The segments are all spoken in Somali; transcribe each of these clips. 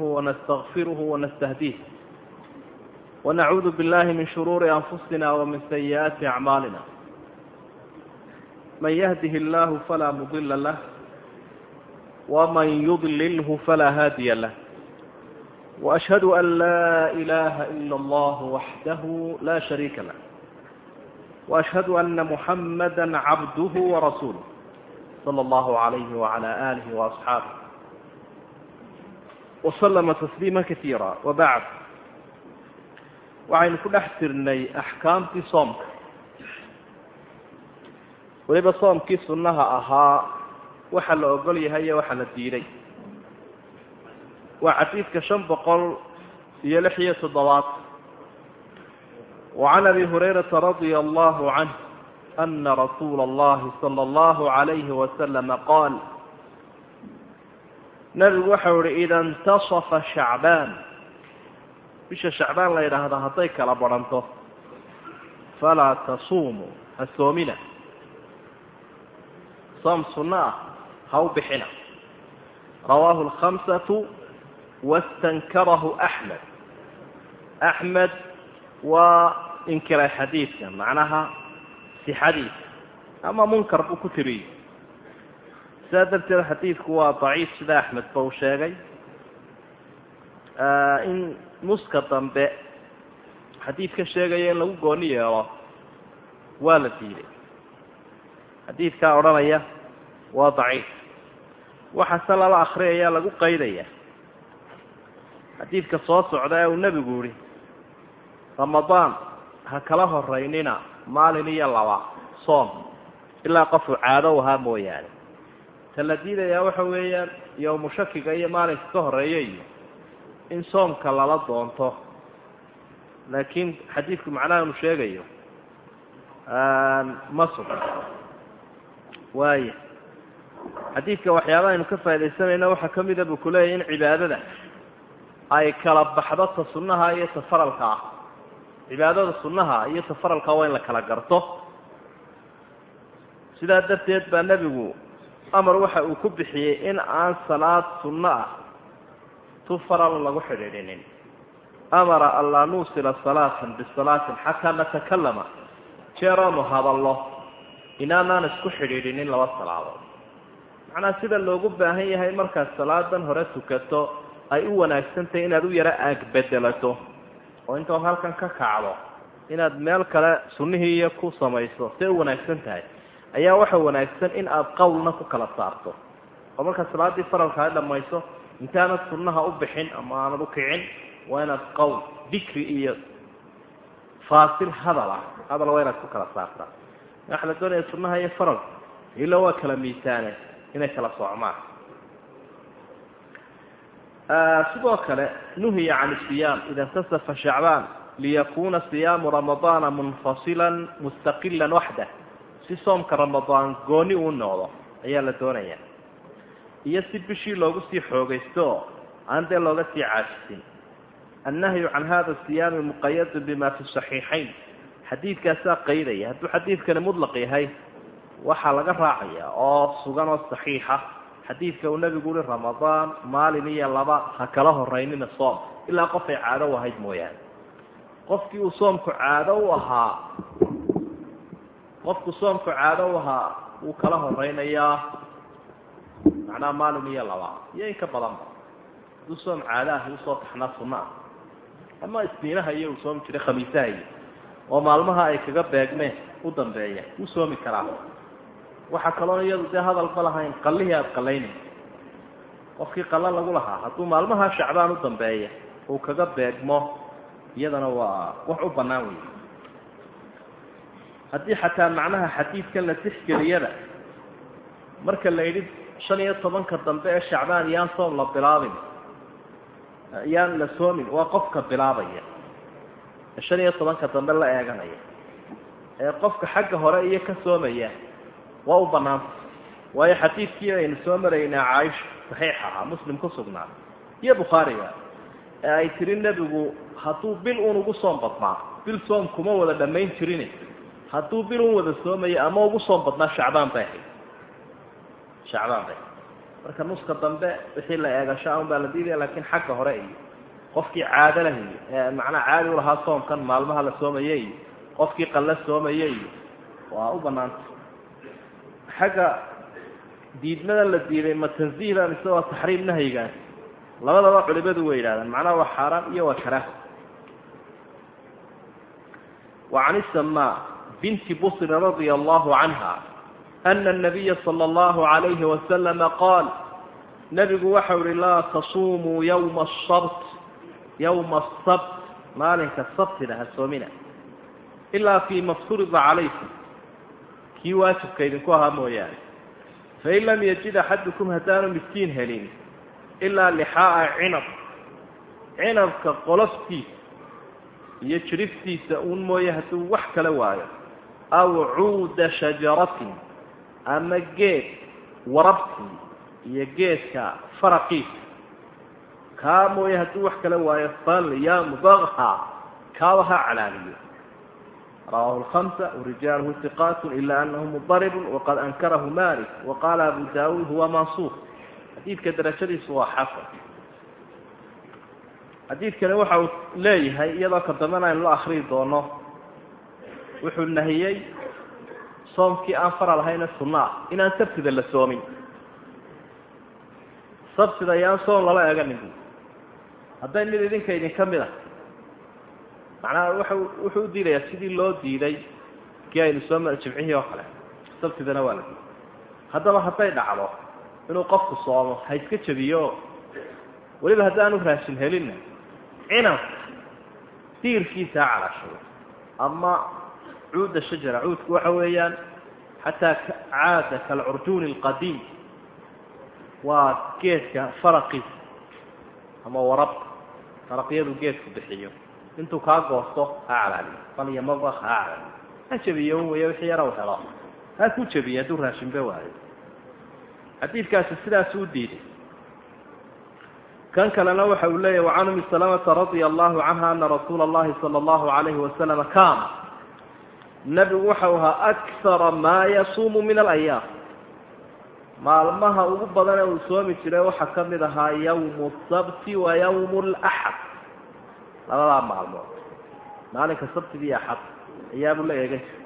ونستغفره ونستهديه ونعوذ بالله من شرور أنفسنا ومن سيئات أعمالنا من يهده الله فلا مضل له ومن يضلله فلا هادي له وأشهد أن لا إله إلا الله وحده لا شريك له وأشهد أن محمدا عبده ورسوله صلى الله عليه وعلى آله وأصحابه وسلم تسليما كثيرا وبعد waxaynu ku dhex tirnay axkaamtii soomka weliba soomkii sunnaha ahaa waxa la ogol yahay iyo waxa la diiday waa xadiidka shan boqol iyo lix iyo toddobaad وعن أبي هريرة رضي الله عنه أن رسول الله صلى الله عليه وسلم قال nabigu waxau ihi ida intaصafa shacbaan. Bisha shacbaan la yidhaahda hadday kala badhanto falaa tasuumuu ha soomina. Soom sunno ah ha u bixina. Rawaahu اlkhamsatu wastankarahu axmed. Axmed waa inkiray xadiidka macnaha sixadiisa ama munkar buu ku tiriyey sidaa darteed xadiidku waa daciif sida axmed ba uu sheegay in nuska dambe xadiidka sheegaya in lagu gooni yeelo waa la diiday xadiidkaa odhanaya waa daciif waxaase lala akriyaya lagu qaydaya xadiidka soo socda ee uu nebigu yihi ramadaan ha kala horeynina maalin iyo laba soom ilaa qofuu caado ahaa mooyaane ta diidayaa waxa weeyaan yowmu shakiga iyo maalinka ka horreeya iyo in soomka lala doonto. Laakiin xadiidku macnaha inu sheegayo ma sugan waaya xadiidka waxyaabaha aynu ka faa'idaysanayna waxaa ka mida buu kuleeyahy in cibaadada ay kala baxdo ta sunnaha iyo ta faralka ah. Cibaadada sunnaha iyo ta faralka waa in la kala garto. Sidaa darteed baa nebigu amar waxa uu ku bixiyey in aan salaad sunno ah tu faral lagu xidhiidhinin. Amara an laa nuusila salaatan bisalaatin xataa natakalama jeeroonu hadallo inaanaan isku xidhiidhinin laba salaadood. Macnaha sida loogu baahan yahay markaad salaadan hore tukato ay u wanaagsantahay inaad u yaro aagbedelato oo intood halkan ka kacdo inaad meel kale sunnihii iyo ku samayso see u wanaagsan tahay ayaa waxa wanaagsan in aada qawlna ku kala saarto. Oo markaad salaaddii faralka a dhamayso intaanad sunnaha u bixin ama aanad ukicin waa inaad qawl dikri iyo faasil hadal ah hadal waa inaad ku kala saartaa waxaa la doonaya sunnaha iyo faralka ila waa kala miisaane inay kala socmaan. Sidoo kale nuhiya can siyaam ida intasafa shacbaan liyakuna siyaamu ramadaana munfasila mustaqila waxdah si soomka ramadaan gooni uu noqdo ayaa la doonayaa iyo si bishii loogu sii xoogaysto oo aan dee looga sii caajisin annahyu can hada siyaami muqayadun bima fi saxiixayn. Xadiidkaasaa qaydaya. Hadduu xadiidkani mudlaq yahay waxaa laga raacaya oo sugan oo saxiixa xadiidka uu nebigu uhi ramadaan maalin iyo laba ha kala horeynina soom. Ilaa qofay caado u ahayd mooyaane. Qofkii uu soomku caado u ahaa qofku soomku caado u wuu kala horeynayaa. Macnaha maalin iyo laba. Iyo in ka badanba hadduu soom caadaah u soo taxnaa sunna. Ah ama isniinaha iyo uu soomi jiray khamiisaha iyo oo maalmaha ay kaga beegmeen u dambeeya. Wuu soomi karaa. Waxaa kaloo iyadu dee hadalba lahayn qallihii aada qalaynayn qofkii qalla lagu lahaa hadduu maalmaha shacbaan u dambeeya uu kaga beegmo iyadana waa wax u bannaan wey haddii xataa macnaha xadiidkan la tixgeliyada marka la yidhi shan iyo tobanka dambe ee shacbaan yaan soom la bilaabin yaan la soomin waa qofka bilaabaya. Shan iyo tobanka dambe la eeganaya. Ee qofka xagga hore iyo ka soomaya waa u banaanta waayo xadiidkii aynu soo maraynaa caaisha saxiix ahaa muslim ku sugnaa. Iyo bukhaariga ee ay tiri nebigu hadduu bil un ugu soom badnaa bil soom kuma wada dhammayn jirin hadduu bilun wada soomayo ama ugu soom badnaa shacbaan bay ahayd. Shacbaan bay. Marka nuska dambe wixii la eegasho an baa la diidaya laakiin xagga hore iyo qofkii caado lah iyo macnaa caadi ulahaa soomkan maalmaha la soomaya iyo qofkii qalla soomaya iyo waa u banaanta xagga diidmada la diiday ma tanziihbaa mise waa taxriim nahyigaas labadaba culimadu way yidhahdaan macnaha waa xaaraam iyo waa karaaho wa can isamaa بنت بصر رضي الله عنها أن النبي صلى الله عليه وسلم قال نبgu waxa uhi laa تصumuu يومa الشhبط يومa السبت maalinka sabtida ha soomina إilaa فيma اfturida عalayكم kii waajibka idinku ahaa mooyaane fain lam yجid أxadكم haddaanu miskiin helin إilaa لxاaءa cinab cinabka qoloftiisa iyo jiriftiisa uun mooye hadduu wax kala waayo aw cuuda shajaratin ama geed warabtii iyo geedka faraqiisa kaa mooye hadduu wax kala waayo falyamdagha kaaba ha calaaliyo rawaahu lhamsa warijaaluhu hiqaat ila anahu mudaribun waqad ankarahu malik waqaala abu daawuud huwa mansuur xadiidka darajadiisu waa xasan xadiidkani waxa uu leeyahay iyadoo ka dambena aynu la akriyi doono wuxuu nahiyey soomkii aan faral ahayna sunno ah inaan sabtida la soomin. Sabtida yaan soom lala eeganin. Bu hadday mid idinka idinka mid a macnaha waxa wuxuu u diidayaa sidii loo diiday kii aynu soo jimcihii oo kale. Sabtidana waa la diiday. Haddaba hadday dhacdo inuu qofku soomo ha iska jabiyo weliba haddaanu raashin helinna cinabka diirkiisa ha calashado ama cuuda shajara cuudku waxa weeyaan xataa caada kalcurjuuni alqadiim waa geedka faraqi ama warab faraqyadu geedku bixiyo. Intuu kaa goosto ha calaliyo balyamaga ha calaliyo ha jabiyo un weeye wixii u helo. Ha ku jabiye hadduu raashinbe waayo. Xadiidkaasi sidaas diiday. Kan kalena waxa uu leeyahy wacan umi salamata radia allahu canha ana rasuula allahi sala allahu alayhi wasalama kaana nebigu waxau ahaa akara maa yasuumu min alayaam maalmaha ugu badane uu soomi jiray waxa ka mid ahaa yawmu sabti wa yawmu laxad labadaa maalmood maalinka sabtigiiyo axad ayaabuu la eegan jiray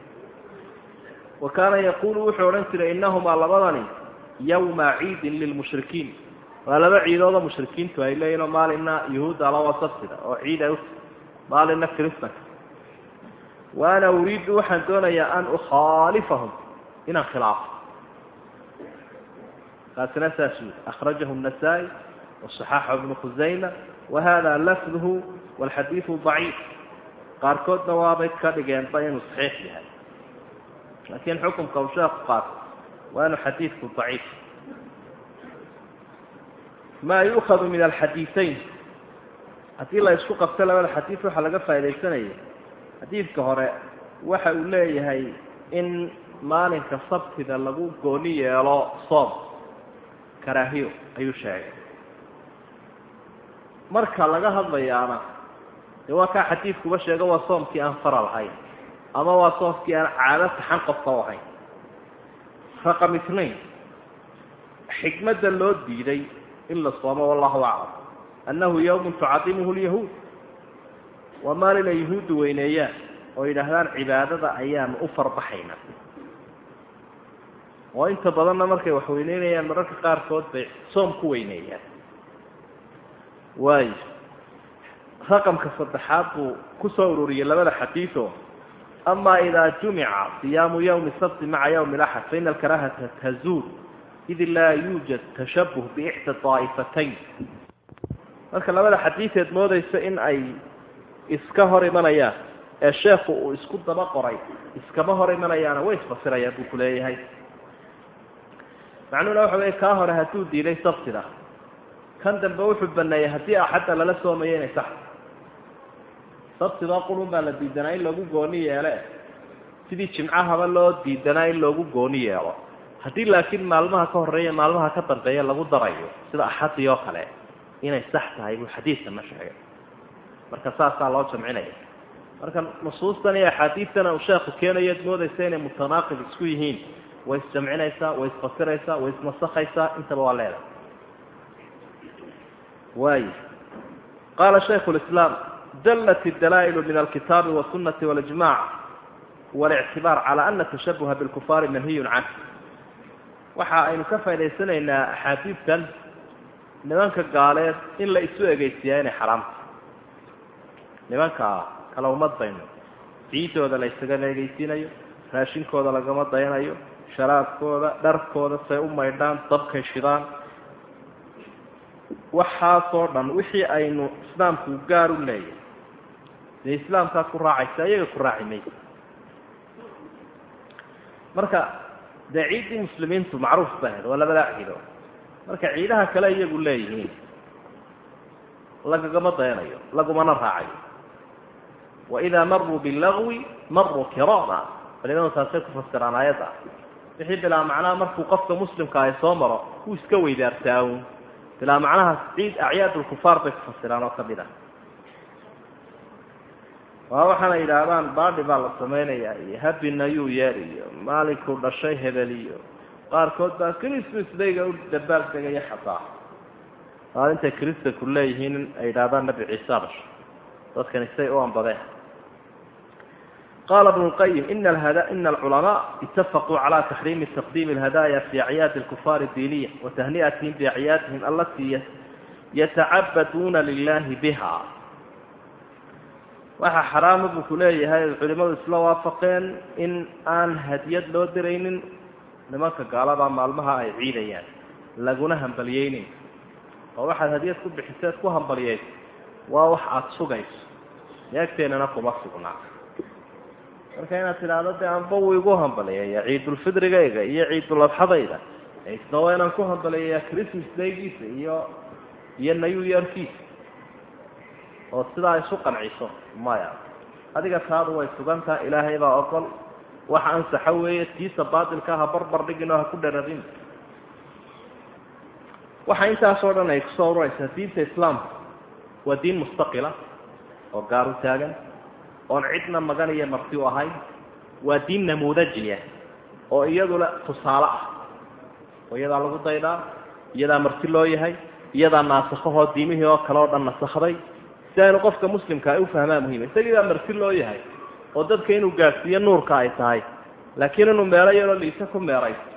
wa kaana yaquulu wuxuu odhan jiray innahumaa labadani yawma ciidin lilmushrikiin waa laba ciidoodo mushrikiintu ay leeyihinoo maalina yuhuuddala alawa sabtida oo ciid ay uta maalinna kiristanka wa ana uriidu waxaan doonayaa an ukhaalifahum inaan khilaafo kaasina saas ui akhrajahu النasaa-i waصaxaxa bnu khusayma wahada lafduhu wاlxadiidu ضaciif qaarkoodna waabay ka dhigeenba inuu saxiix yahay laakiin xukumka uu sheeku qaato waa inuu xadiidku ضaciif ma yuukadu min alxadiiثayn haddii la isku qabto labada xadiid waxaa laga faa'idaysanaya xadiidka hore waxa uu leeyahay in maalinka sabtida lagu gooni yeelo soom karaahiyo ayuu sheegay. Marka laga hadlayaana dee waa kaa xadiidkuba sheego waa soomkii aan faral ahayn ama waa soomkii aan caado taxan qofka ahayn. Raqam itnain xikmadda loo diiday in la soomo wallahu aclam annahu yawmun tucadimuhu lyahuud waa maalin ay yahuuddu weyneeyaan oo yidhaahdaan cibaadada ayaanu u farbaxayna. Oo inta badanna markay wax weyneynayaan mararka qaarkood bay soom ku weyneeyaan. Waayo raqamka saddexaad buu ku soo ururiyey labada xadiido ama idaa jumica siyaamu yawmi sabti maca yawmi laxad faina alkarahata tazuul id laa yuujad tashabuh biixda daa'ifatayn marka labada xadiideed moodaysa in ay iska hor imanayaan ee sheekhu uu isku daba qoray iskama hor imanayaana way isfasirayaan buu ku leeyahay. Macnuhuna waxa wey kaa hore hadduu diiday sabtida kan dambe wuxuu baneeyey haddii axadda lala soomayo inay sax sabtida qurun baa la diidanaa in loogu gooni yeele sidii jimcahaba loo diidanaa in loogu gooni yeelo. Haddii laakiin maalmaha ka horreeya maalmaha ka dambeeya lagu darayo sida axadii oo kale inay sax tahay buu xadiidkana sheegay marka saasaa loo jamcinaya. Marka nusuustan iyo axaadiidtana uu sheekhu keenayo moodaysa inay mutanaaqib isku yihiin. Way isjamcinaysaa way isfasiraysaa way isnasakhaysaa intaba waa leedahay. Waay qaala shaykhu lislaam dallat dalaa'ilu min alkitaabi wasunnati walijmac walictibaar cala ana tashabuha bilkufaari manhiyun canh waxa aynu ka faa'idaysanaynaa axaadiidtan nimanka gaaleed in la isu egeysiiyaa inay xaraamta nimanka kala umad bayno ciidooda la ysaga egeysiinayo raashinkooda lagama dayanayo sharaabkooda dharkooda say u maydhaan dabkay shidaan waxaasoo dhan wixii aynu islaamku gaar u leeyahay. Dee islaamkaa ku raacaysa iyaga ku raaci maysa. Marka dee ciiddii muslimiintu macruuf ba ahayd waa labadaa ciido marka ciidaha kale iyagu leeyihiin lagagama dayanayo lagumana raacayo waidaa maruu bilagwi maruu kirama culimadu taasay ku fasiraan aayadda wixii bilaa macnaha markuu qofka muslimka ay soo maro wuu iska weydaartaa un bilaa macnaha ciid acyaad lkufaar bay ku fasiraan oo ka mid ah waa waxaana yidhaahdaan baadhi baa la samaynayaa iyo happy new year iyo maalinkuu dhashay hebel iyo qaarkood baa christmas dayga u dabaal degaya xataa maalintay kristanku leeyihiin ay yidhaahdaan nabi ciisa dhashay dadkani say u ambadeen qala bnu lqayim ina alculamaa itafaquu cala taxriimi taqdiimi alhadaaya fi acyaadi alkufaari diiniya watahni'atihim biacyaadihim alatii yatacabaduuna lilahi biha waxaa xaraama buu ku leeyahay culimadu isla waafaqeen in aan hadiyad loo diraynin nimanka gaalada maalmaha ay ciidayaan laguna hambaliyeynin oo waxaad hadiyad ku bixiseed ku hambaliyeyso waa wax aada sugayso meegteenana kuma sugnaa marka inaad tidhaahdo dee anba wuu igu hambaliyaya ciidulfidrigayga iyo ciiduladxadayda isna waa inaan ku hambaliyayaa christmas daygiisa iyo iyo new yearkiisa. Oo sidaa isu qanciso maya. Adiga taadu way sugantaha ilaahay baa ogol waxa ansaxa weeye tiisa baatilka ha barbar dhigin oo ha ku dhararin waxa intaasoo dhan ay ku soo ururaysaa diinta islaamka waa diin mustaqila oo gaar u taagan oon cidna magan iyo marti u ahayn waa diin namuudajiya oo iyaduna tusaale ah. Oo iyadaa lagu daydaa iyadaa marti loo yahay iyadaa naasakahoo diimihii oo kale oo dhan nasakday si aynu qofka muslimka ay u fahmaa muhiima isagii baa marti loo yahay oo dadka inuu gaadhsiiyo nuurka ay tahay laakiin inuu meelo yaroo liise ku meeraysto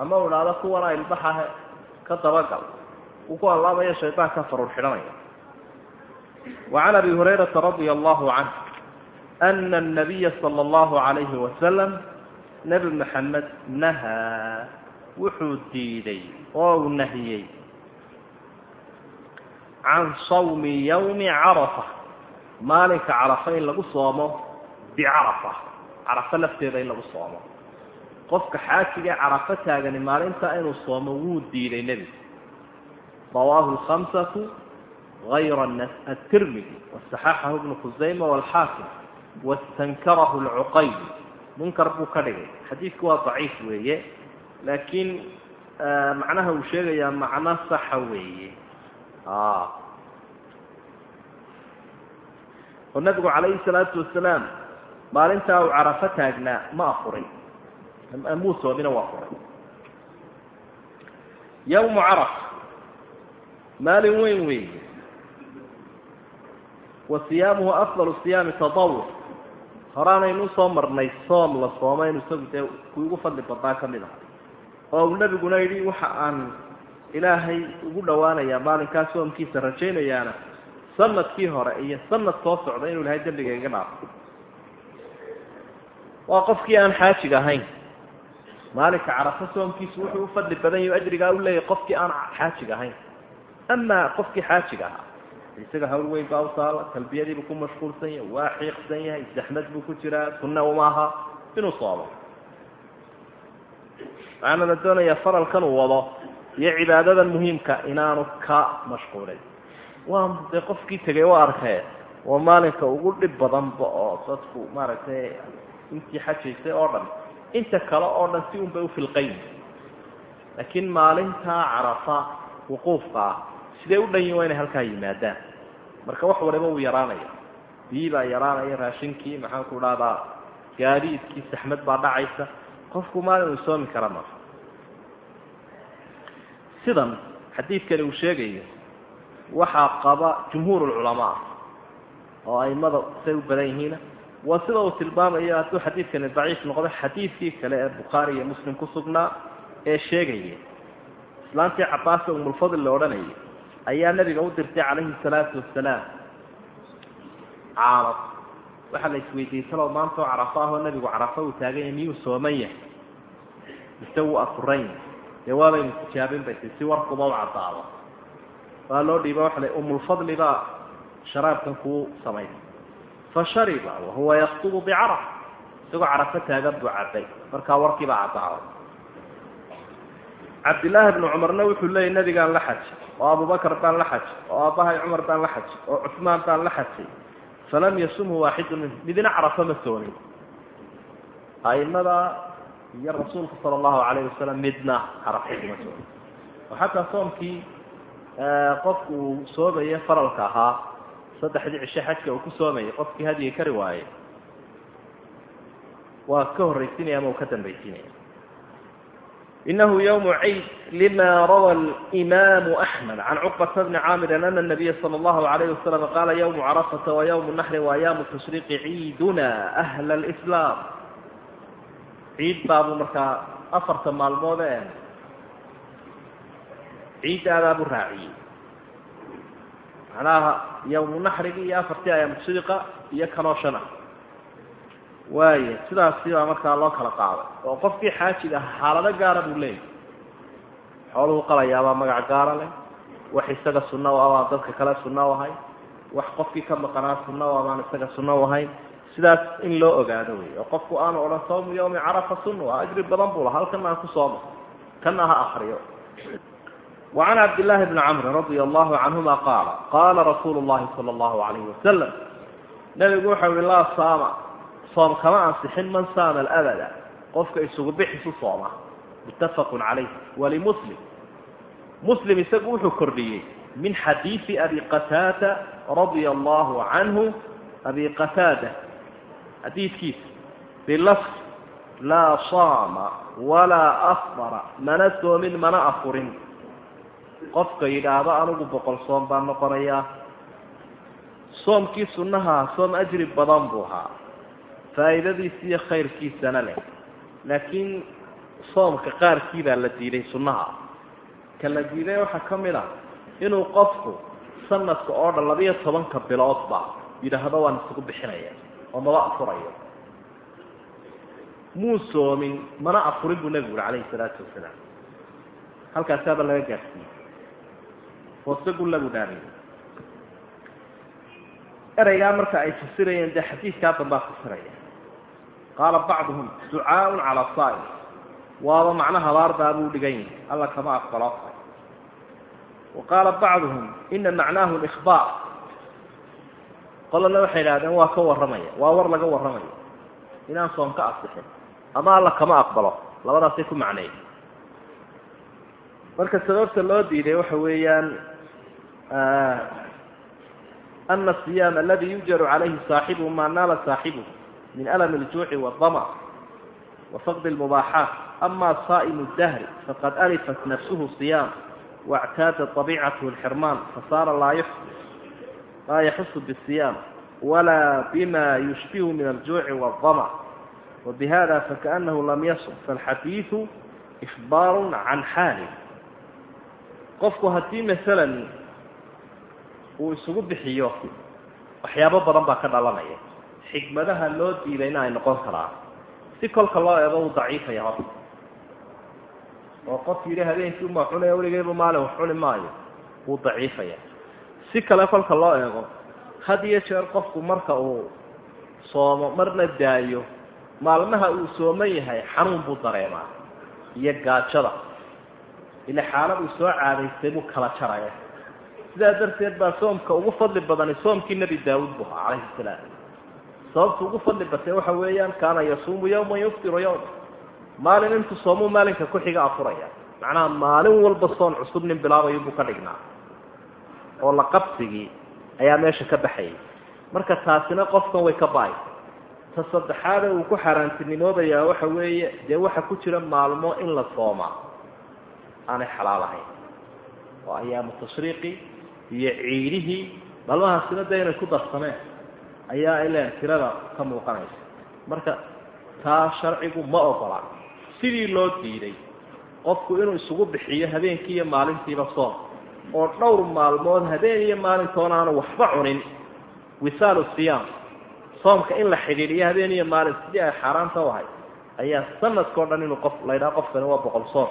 ama uu idhaahdo kuwana ilbaxahe ka dabagal uu ku allaabaya shaydaanka faruur xidhanaya. Wacan abi hurayrata radia allahu canh ana anabiya sala allahu calayhi wasalam nebi maxamed nahaa wuxuu diiday oo uu nahiyey can sawmi yawmi carafa maalinka carafa in lagu soomo bicarafa carafo lafteeda in lagu soomo qofka xaajigae carafo taagani maalinta inuu soomo wuu diiday nebigu rawaahu lkhamsatu gayra atirmidi wasaxaxahu bnu khusayma walxaakim wastankarahu lcuqayli munkar buu ka dhigay xadiidku waa daciif weeye laakiin macnaha uu sheegayaa macno saxa weeye oo nabigu calayhi salaatu wasalaam maalintaa uu carafo taagnaa ma afuray muu soomina u afuray yawmu carafa maalin weyn weeye wa siyaamuhu afdalu siyaami tadawur horaanaynu u soo marnay soom la sooma inu isagu dee ku igu fadli badnaa ka mid aha oo uu nabiguna yidhi waxa aan ilaahay ugu dhawaanayaa maalinkaa soomkiisa rajaynayaana sannadkii hore iyo sanad soo socda inuu ilahay dembiga iga dhaafo waa qofkii aan xaajiga ahayn. Maalinka carafo soomkiisu wuxuu u fadli badan yahi ajrigaa u leeyahay qofkii aan xaajiga ahayn. Amaa qofkii xaajiga ahaa isaga hawl weyn baa utaala talbiyadiibuu ku mashquulsan yahay waa xiiqsan yahay zaxmad buu ku jiraa sunna uma aha inuu soomo waxaana la doonayaa faralkan uu wado iyo cibaadadan muhiimka inaanu ka mashquulin. Waa dee qofkii tegay u arkee waa maalinka ugu dhib badanba oo dadku maaragtay intii xajaysay oo dhan inta kale oo dhan si un bay ufilqayn laakiin maalintaa carafa wuquufka ah sidee u dhan yihiin waa inay halkaa yimaadaan? Marka wax waliba uu yaraanaya biyi baa yaraanaya raashinkii maxaan ku dhahdaa gaadiidkii saxmad baa dhacaysa. Qofku maalin uu soomi kara maaha sidan xadiidkani uu sheegayo waxaa qaba jumhuur lculamaa oo aimada say u badan yihiina waa sida uu tilmaamayo hadduu xadiidkani daciif noqdo xadiidkii kale ee bukhaari iyo muslim ku sugnaa ee sheegaya. Islaantii cabaasa umulfadl la odhanayay ayaa nabiga u dirtay calayhi salaatu wasalaam caarad waxaa la isweydiiyey talow maanta oo carafo ahoo nabigu carafo uu taagan yahay miyuu sooman yahay? Mise wuu afuran yahay dee waabaynu tijaabin bay ti si warkuba u caddaado. Waa loo dhiiba waxa la umulfadli baa sharaabkan kuu samaysay fa shariba wahuwa yaktubu bicaraf isagoo carafo taagan buu cabbay markaa warkiibaa caddaaday cabdillaahi bnu cumarna wuxuu leeyay nabigaan la xaj oo abubakar baan la xaj oo aabbahay cumar baan la xaj oo cusmaan baan la xajay falam yasumhu waaxidu minhu midina carafo ma soomin aimada iyo rasuulka sala allahu calayhi wasalam midna carafo kuma soomin oo xataa soomkii qofku uu soomaya faralka ahaa saddexdii cishe xajka uu ku soomayay qofkii hadyi kari waayey waa ka horraysinaya ama uu ka dambaysinaya inahu ywm ciid lima rawa imaamu axmed can cuqbata bni caamirin ana nabiya sala allahu alayh wasalam qaala ywmu carafata wa ywmu naxri wa ayaamu tashriiqi ciiduna ahla lislaam ciid baabuu markaa afarta maalmood ee ciiddaadaabuu raaciyey macnaha ywmu naxrigi iyo afartii ayaamu tashriiqa iyo kanoo shan ah waaya sidaasi baa markaa loo kala qaaday oo qofkii xaajiga ah xaalado gaara buu leeyahy xooluhu qalayaabaa magac gaara leh wax isaga sunna u abaan dadka kale sunna u ahay wax qofkii ka maqanaa sunna u abaan isaga sunna u ahayn sidaas in loo ogaado wey oo qofku aanu odhan sawmu yawmi carafa sunna waa ajri badan buu laha halkana aan ku soomo kana ha akriyo وعn cabd للahi بn cmr radي الlahu canهuma qaala qaala rasuulu الlahi salى الlahu عalayه wasalam nabigu wuxau i laa saama soom kama ansixin man saama alabada. Qofka isugu bixisu sooma muttafaqun calayh. Walimuslim muslim. Isagu wuxuu kordhiyey. Min xadiidi abi qataada radia allahu canhu. Abi qataada. Xadiidkiisa bilafd laa saama walaa afdara. Mana soomin mana afurin. Qofka yidhaahdo anigu boqol soom baan noqonayaa. Soomkii sunnaha soom ajri badan buu ahaa faa'iidadiisa iyo khayrkiisana leh. Laakiin soomka qaarkii baa la diiday sunnaha. Ka la diiday waxaa ka mid a inuu qofku sanadka oo dhan labiyo tobanka biloodba yidhaahdo waan isugu bixinaya oo maba afurayo. Muu soomin mana afurin buu nebigu uri calayhi salaatu wasalaam. Halkaasaaba laga gaadhsiiyey hoosegun lagu dhaariyo ereygaa marka ay fasirayeen dee xadiidkaa dambaa fasiraya qaala bacduhum ducaaun cala saa'im waaba macno habaardaa buu dhigan yahay alla kama aqbalo wa qaala bacduhum ina macnaahu likhbaar qolana waxay idhahdeen waa ka warramaya waa war laga warramaya inaan soon ka asixin ama alla kama aqbalo labadaasay ku macneey marka sababta loo diiday waxa weeyaan ana asiyaam aladi yujaru calayhi saaxibuhu maa naala saaxibuhu min alam اljuuci wالdamc wafaqd اlmubaaxaat ama saa'imu اdahri faqad alifat nafsuhu صiyaam واctaada طabiicathu اlxirmaan fasaara laa yaxusu bالصiyaam wala bima yushbihu min aljuuci wالdamc wbihada fakaأnahu lam yasum faاlxadiiثu إخbaaru can xaali qofku haddii masalan uu isugu bixiyo waxyaabo badan baa ka dhalanaya xikmadaha loo diidayna ay noqon karaa si kolka loo eego uu daciifaya horta oo qof yidhi habeenkii uma cunaya weligeyba maalin wax cuni maayo. Wuu daciifaya. Si kale kolka loo eego had iyo jeer qofku marka uu soomo marna daayo maalmaha uu sooman yahay xanuun buu dareemaa. Iyo gaajada. Ila xaalad uu soo caadaystay buu kala jaraya. Sidaa darteed baa soomka ugu fadli badani soomkii nebi daawuud buu ahaa calayhi salaam sababta ugu fadli batay waxa weeyaan kaana yasuumu yawman yuftiru yawma maalin intuu soomuu maalinka ku-xiga afuraya. Macnaha maalin walba soon cusub nin bilaabayo buu ka dhignaa. Oo la qabsigii ayaa meesha ka baxayay marka taasina qofkan way ka ba'ay. Ta saddexaade uu ku xaaraantinimoobayaa waxa weeye dee waxa ku jira maalmo in la soomaa. Aanay xalaal ahayn. Oo ayaamu tashriiqi iyo ciidihii. Maalmahaasina dee ku darsameen ayaa ileen tirada ka muuqanaysa. Marka taa sharcigu ma ogola. Sidii loo diiday qofku inuu isugu bixiyo habeenkii iyo maalintiiba soom oo dhowr maalmood habeen iyo maalintoona aanu waxba cunin wisaalu siyaam soomka in la xidhiidhiyo habeen iyo maalin sidii ay xaaraanta u ahay ayaa sanadkao dhan inuu qof laydhaha qofkani waa boqol soom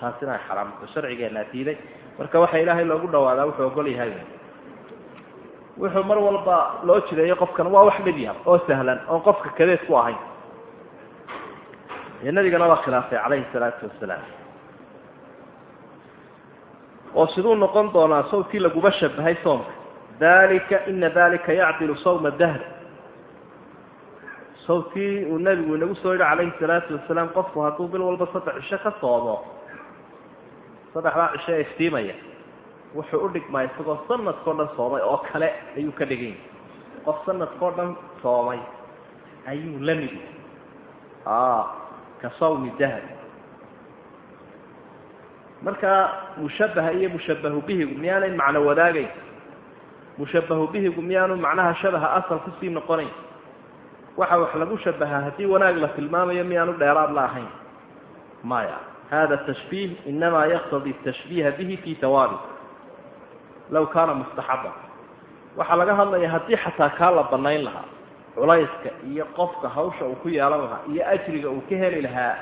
taasina ay xaraamto sharcigeenaa diiday marka waxa ilaahay loogu dhawaadaa wuxuu ogol yahay wuxuu mar walba loo jideeyo qofkan waa wax dhib yar oo sahlan oon qofka kadeed ku ahayn. Dee nabigana waa khilaafay calayhi salaatu wasalaam oo siduu noqon doonaa sawtkii laguba shabahay soomka. Dalika ina dalika yacdilu sawma dahr. Sawtkii uu nebigu inagu soo yidhi calayhi salaatu wasalaam qofku hadduu bil walba saddex cisho ka soomo saddexdaa cisho ee iftiimaya wuxuu u dhigmaa isagoo sanadkao dhan soomay oo kale ayuu ka dhigan yahay qof sanadkao dhan soomay ayuu la mid yahay. Ka sawmi dahr markaa mushabaha iyo mushabahu bihigu miyaanay macno wadaagayn? Mushabahu bihigu miyaanu macnaha shabaha asal ku sii noqonayn? Waxa wax lagu shabahaa haddii wanaag la tilmaamayo miyaanu dheeraad la ahayn? Maya hada tashbiih inamaa yaqtadi tashbiiha bihi fi tawaabi law kaana mustaxaba waxaa laga hadlaya haddii xataa kaa la banayn lahaa culayska iyo qofka hawsha uu ku yeelan lahaa iyo ajriga uu ka heli lahaa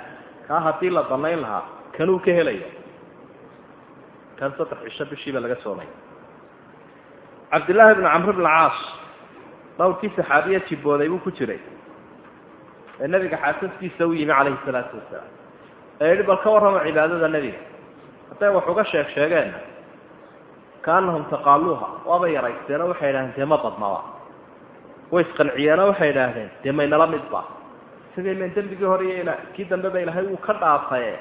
kaa haddii la banayn lahaa kanuu ka helaya kan saddex cisho bishiiba laga soomay cabdillaahi bnu camr bn caas dhowrkii saxaabiya jibooday buu ku jiray ee nabiga xaasaskiisa u yimi calayhi salaatu wasalaam ee yihi bal ka warrama cibaadada nebiga hadday wax uga sheeg sheegeenna kaanahum taqaaluuha. Waaba yaraysteeno waxay idhahdeen dee ma badnaba way isqanciyeeno waxay idhaahdeen dee maynala midba sidaylen dembigii hore kii dambeba ilaahay wuu ka dhaafaye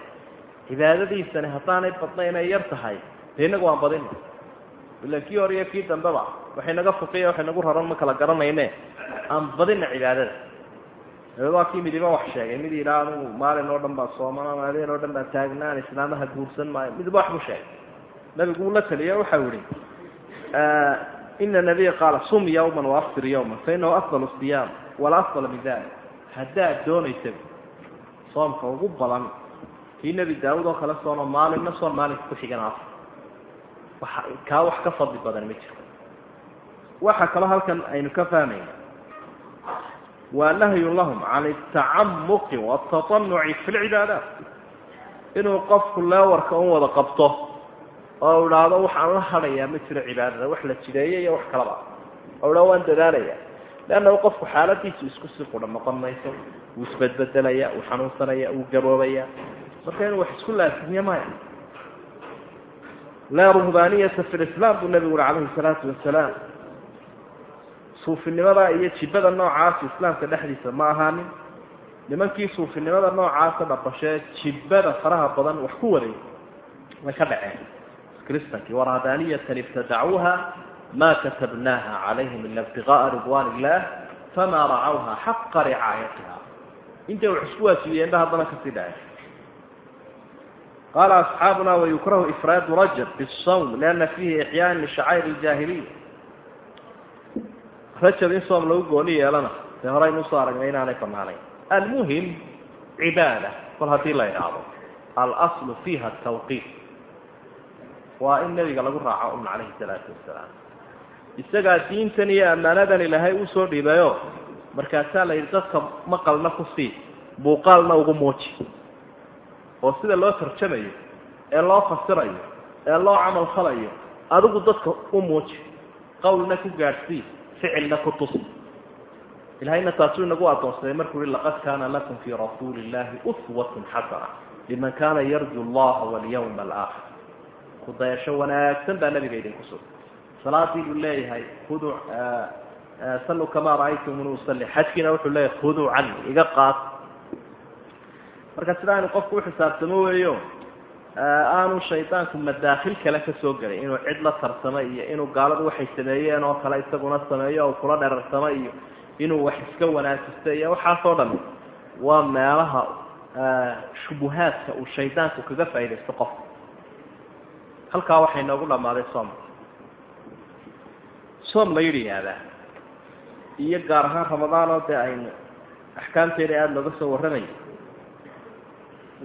cibaadadiisani haddaanay badnayn ay yar tahay dee inagu aan badin. Ila kii hore iyo kii dambeba waxay naga fuqiya waxay nagu raran ma kala garanayne aan badina cibaadada. Waa kii midiba wax sheegay. Mid yidhaha anugu maalin oo dhan baa soomanaan habeen oo dhan baa taagnaan islaamaha guursan maayo. Midba wax buu sheegay nabigu uu la taliyo waxau yihi ina nabiya qaala sum yawman waaftir yawman fainahu afdal siyaam wala afdala min dalik haddaad doonaysa soomka ugu badan kii nebi daawud oo kale soono maalinna soon maalinka ku waxa kaa wax ka fadli badan ma jiro waxa kaloo halkan aynu ka fahmayna. Waa nahyun lahum can atacamuqi waataطanuci fi lcibaadaat inuu qofku leewarka un wada qabto oo idhaahdo waxaan la hadhayaa ma jiro cibaadada wax la jideeyo iyo wax kalaba. Oo idhahdo waan dadaalaya. Leannahu qofku xaaladiisu isku si qudha noqon mayso wuu isbedbedelaya wuu xanuunsanaya wuu gaboobaya marka inuu wax isku laasimiyo maya laa ruhbaaniyata fi lislaam buu nabigu uri calayhi salaatu wasalaam. Suufinimada iyo jibada noocaasa islaamka dhexdiisa ma ahaanin. Nimankii suufinimada noocaasa dhaqashee jibada faraha badan wax ku waday way ka dhaceen ibtadacuuha ma katabnaha calayhim ila ibtigaaa ridwan illah famaa racawha xaqa ricaayatiha intay wax isku waajibiyeen ba haddana ka sii dhaceen qaala asxaabuna wayukrahu ifraadu rajab bisawm liana fiihi ixyaan lishacaa'ir iljaahiliya rajab in soom lagu gooni yeelana dee horeynu u soo aragnay inaanay banaanayn almuhim cibaada kol haddii la idhaahdo alaslu fiiha tawqiif waa in nebiga lagu raaco un calayhi salaatu wasalaam. Isagaa diintan iyo ammaanadan ilaahay u soo dhiibayo markaasaa la yidhi dadka maqalna ku sii muuqaalna ugu muuji. Oo sida loo tarjamayo ee loo fasirayo ee loo camal falayo adigu dadka u muuji qawlna ku gaadhsii ficilna ku tus ilahayna taasuu inagu addoonsaday markuu yihi laqad kaana lakum fii rasuuli illahi uswatun xasana liman kaana yarju allaha walyawma alaakhir kudayasho wanaagsan baa nabiga idinku sug salaadii buu leeyahay khuduu saluu kamaa ra'aytumuni usalli xajkiina wuxuu leeyahay cani iga qaad. Marka sida aynu qofku uxisaabtamo weeyo aanu shaydaanku madaakhil kale ka soo gelay inuu cid la tarsamo iyo inuu gaaladu waxay sameeyeen oo kale isaguna sameeyo o kula dherersamo iyo inuu wax iska wanaajisto iyo waxaasoo dhami waa meelaha shubuhaadka uu shaydaanku kaga faaidaysto qofka halkaa waxay noogu dhammaaday soomka soom la yidhi yihahdaa iyo gaar ahaan ramadaan oo dee aynu axkaamteeda aada looga soo warramayo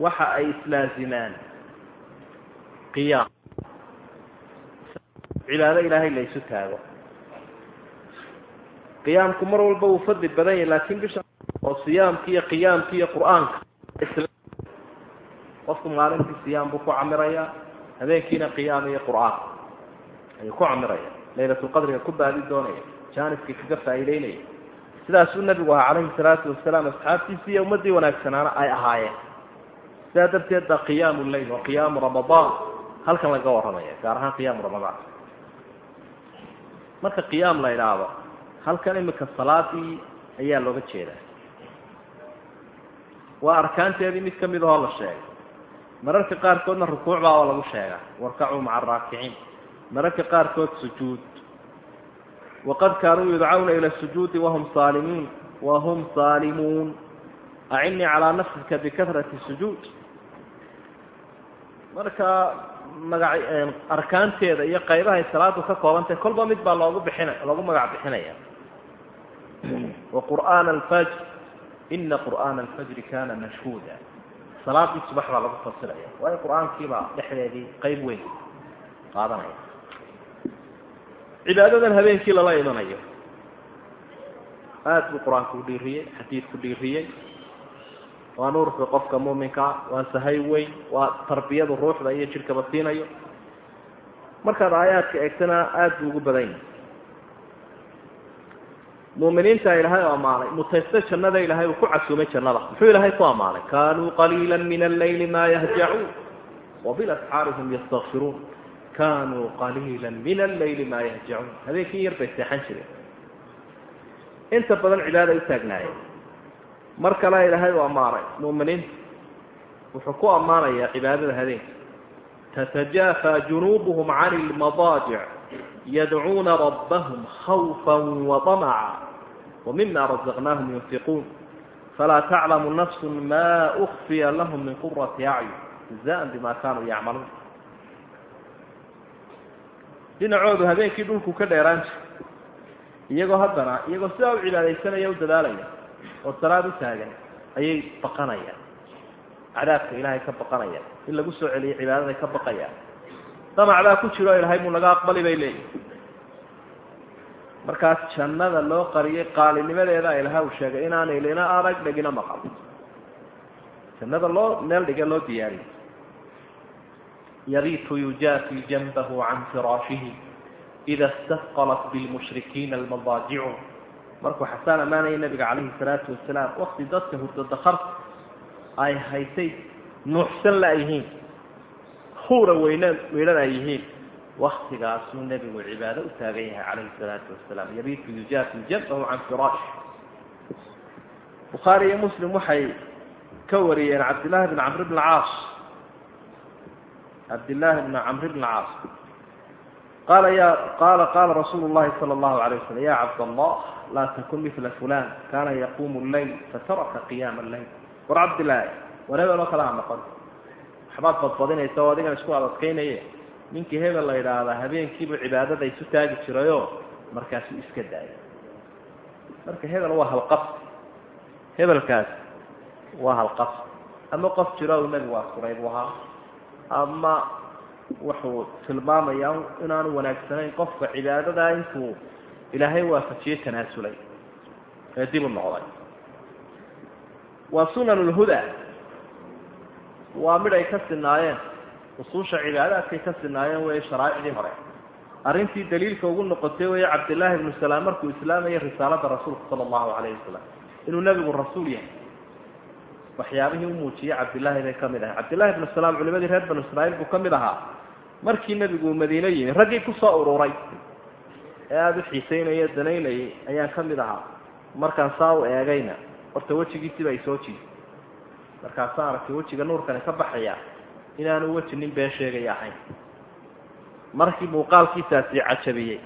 waxa ay islaazimaan qiyaam. Cibaado ilaahay la isu taago. Qiyaamku mar walba wuu fadli badan yahay laakiin bisha oo siyaamki iyo qiyaamki iyo qur'aanka qofku maalintii siyaam buu ku camirayaa habeenkiina qiyaam iyo qur'aan ayuu ku camiraya. Laylatulqadriga ku baadi doonaya. Jaaniskii kaga faa'iideynaya sidaasuu nabigu ahaa calayhi salaatu wasalaam asxaabtiisii iyo ummaddii wanaagsanaana ay ahaayeen. Sidaa darteed baa qiyaamu leyl wa qiyaamu ramadaan halkan laga warramaya gaar ahaan qiyaamu ramadaan. Marka qiyaam la idhaahdo halkan imika salaadii ayaa looga jeedaa. Waa arkaanteedii mid ka mid ahoo la sheegay mararka qaarkoodna rukuuc baa oo lagu sheegaa. Warkacuu maca araakiciin mararka qaarkood sujuud. Waqad kaanuu yudcawna ila sujuudi wahum saalimuun wahum saalimuun. Acinnii calaa nafsika bikahrati sujuud. Marka maga arkaanteeda iyo qaybahay salaadu ka koobantahay kolba mid baa loogu bixina loogu magac bixinaya. Wa qur'aana alfajr. Ina qur'aana alfajri kana mashhuuda salaadii subax baa lagu fasiraya waayo qur'aankiibaa dhexdeedii qayb weyn qaadanaya. Cibaadadan habeenkii lala imanayo aada buu qur'aanku dhiiriyey xadiidku dhiiriyey. Waa nuurka qofka muuminkaa waa sahay weyn waa tarbiyadu ruuxda iyo jidhkaba siinayo. Markaad aayaadka eegtana aada buu ugu badan yahay muuminiinta ilaahay oo ammaanay mutaysta jannada ilaahay uu ku casuumay jannada. Muxuu ilaahay ku ammaanay kaanuu qaliila min alleyli maa yahjacuun wabilasxaari hum yastakfiruun kaanuu qaliila min alleyli maa yahjacuun. Habeenkii yar bay seexan jireen. Inta badan cibaada u mar kale ilaahay uu ammaanay muuminiinta wuxuu ku ammaanayaa cibaadada habeenka tatajaafa junuubuhum cani lmadaajic yadcuuna rabbahum khawfa waطamaca wmima razaqnaahum yunfiquun falaa taclamu nafsu ma ukfiya lahum min qurati acyun jazaan bima kanuu yacmaluun dhinacoodu habeenkii dhulku ka dheeraan jir iyagoo haddana iyagoo sidaa u cibaadaysanaya u dadaalaya oo salaad u taagan ayay baqanayaan cadaabka ilaahay ka baqanayaan in lagu soo celiyo cibaadaday ka baqayaan damac baa ku jiro ilahay muu laga aqbali bay leeyihiin markaas jannada loo qariyay qaalinimadeeda ilaha uu sheegay inaanay ilina arag dhegina maqal jannada loo meel dhige loo diyaariyey. Yabiitu yujaafi janbahu can firaashihi ida istafqalat bilmushrikiina almadaajicu. Markuu xasaan ammaanayay nabiga calayhi salaatu wasalaam wakti dadka hurdo dakarta ay haysay nuuxsan la yihiin huura weynan weynan ay yihiin waktigaasuu nebigu cibaado u taagan yahay calayhi salaatu wasalaam yabiitu yujaafi janbahu can firaash bukhaari iyo muslim waxay ka wariyeen cabdillahi bn camr bn caas. Cabdillaahi bn camr bn caas. Qaala ya qaala qaala rasuulu llahi sala allahu alayh wasalam ya cabd allah laa takun mila fulan kana yaquumu llayl fataraka qiyaama allayl. War cabdillaahi war hebel oo kale ha noqon. Waxbaad badbadinaysa oo adigan isku adadkaynaye ninkii hebel la yidhaahdaa habeenkiibuu cibaadada isu taagi jirayoo markaasuu iska daayay marka hebel waa halqabsi. Hebelkaas waa halqabsi. Ama qof jiro u nebigu asturay buu ahaa ama wuxuu tilmaamayaa inaanu wanaagsanayn qofka cibaadadaa intuu ilaahay waafajiyey tanaasulay ee dib u noqday. Waa sunan lhuda waa mid ay ka sinaayeen usuusha cibaadaadkay ka sinaayeen wey sharaa'icdii hore. Arrintii daliilka ugu noqotay wey cabdillaahi ibnu salaam markuu islaamayay risaalada rasuulka sala allahu calayhi wasalam inuu nebigu rasuul yahay. Waxyaabihii u muujiyey cabdillaahi bay ka mid ahay. Cabdillahi ibnu salaam culimadii reer banu israa'iil buu ka mid ahaa. Markii nebigu madiine yimi raggii ku soo ururay ee aada u xiiseynaya danaynayay ayaan ka mid ahaa. Markaan saa u eegayna horta wejigiisiba soo jiid markaasaan arkay wejiga nuurkani ka baxaya inaanu weji nin been sheegaya ahayn. Markii muuqaalkiisaasi cajabiyey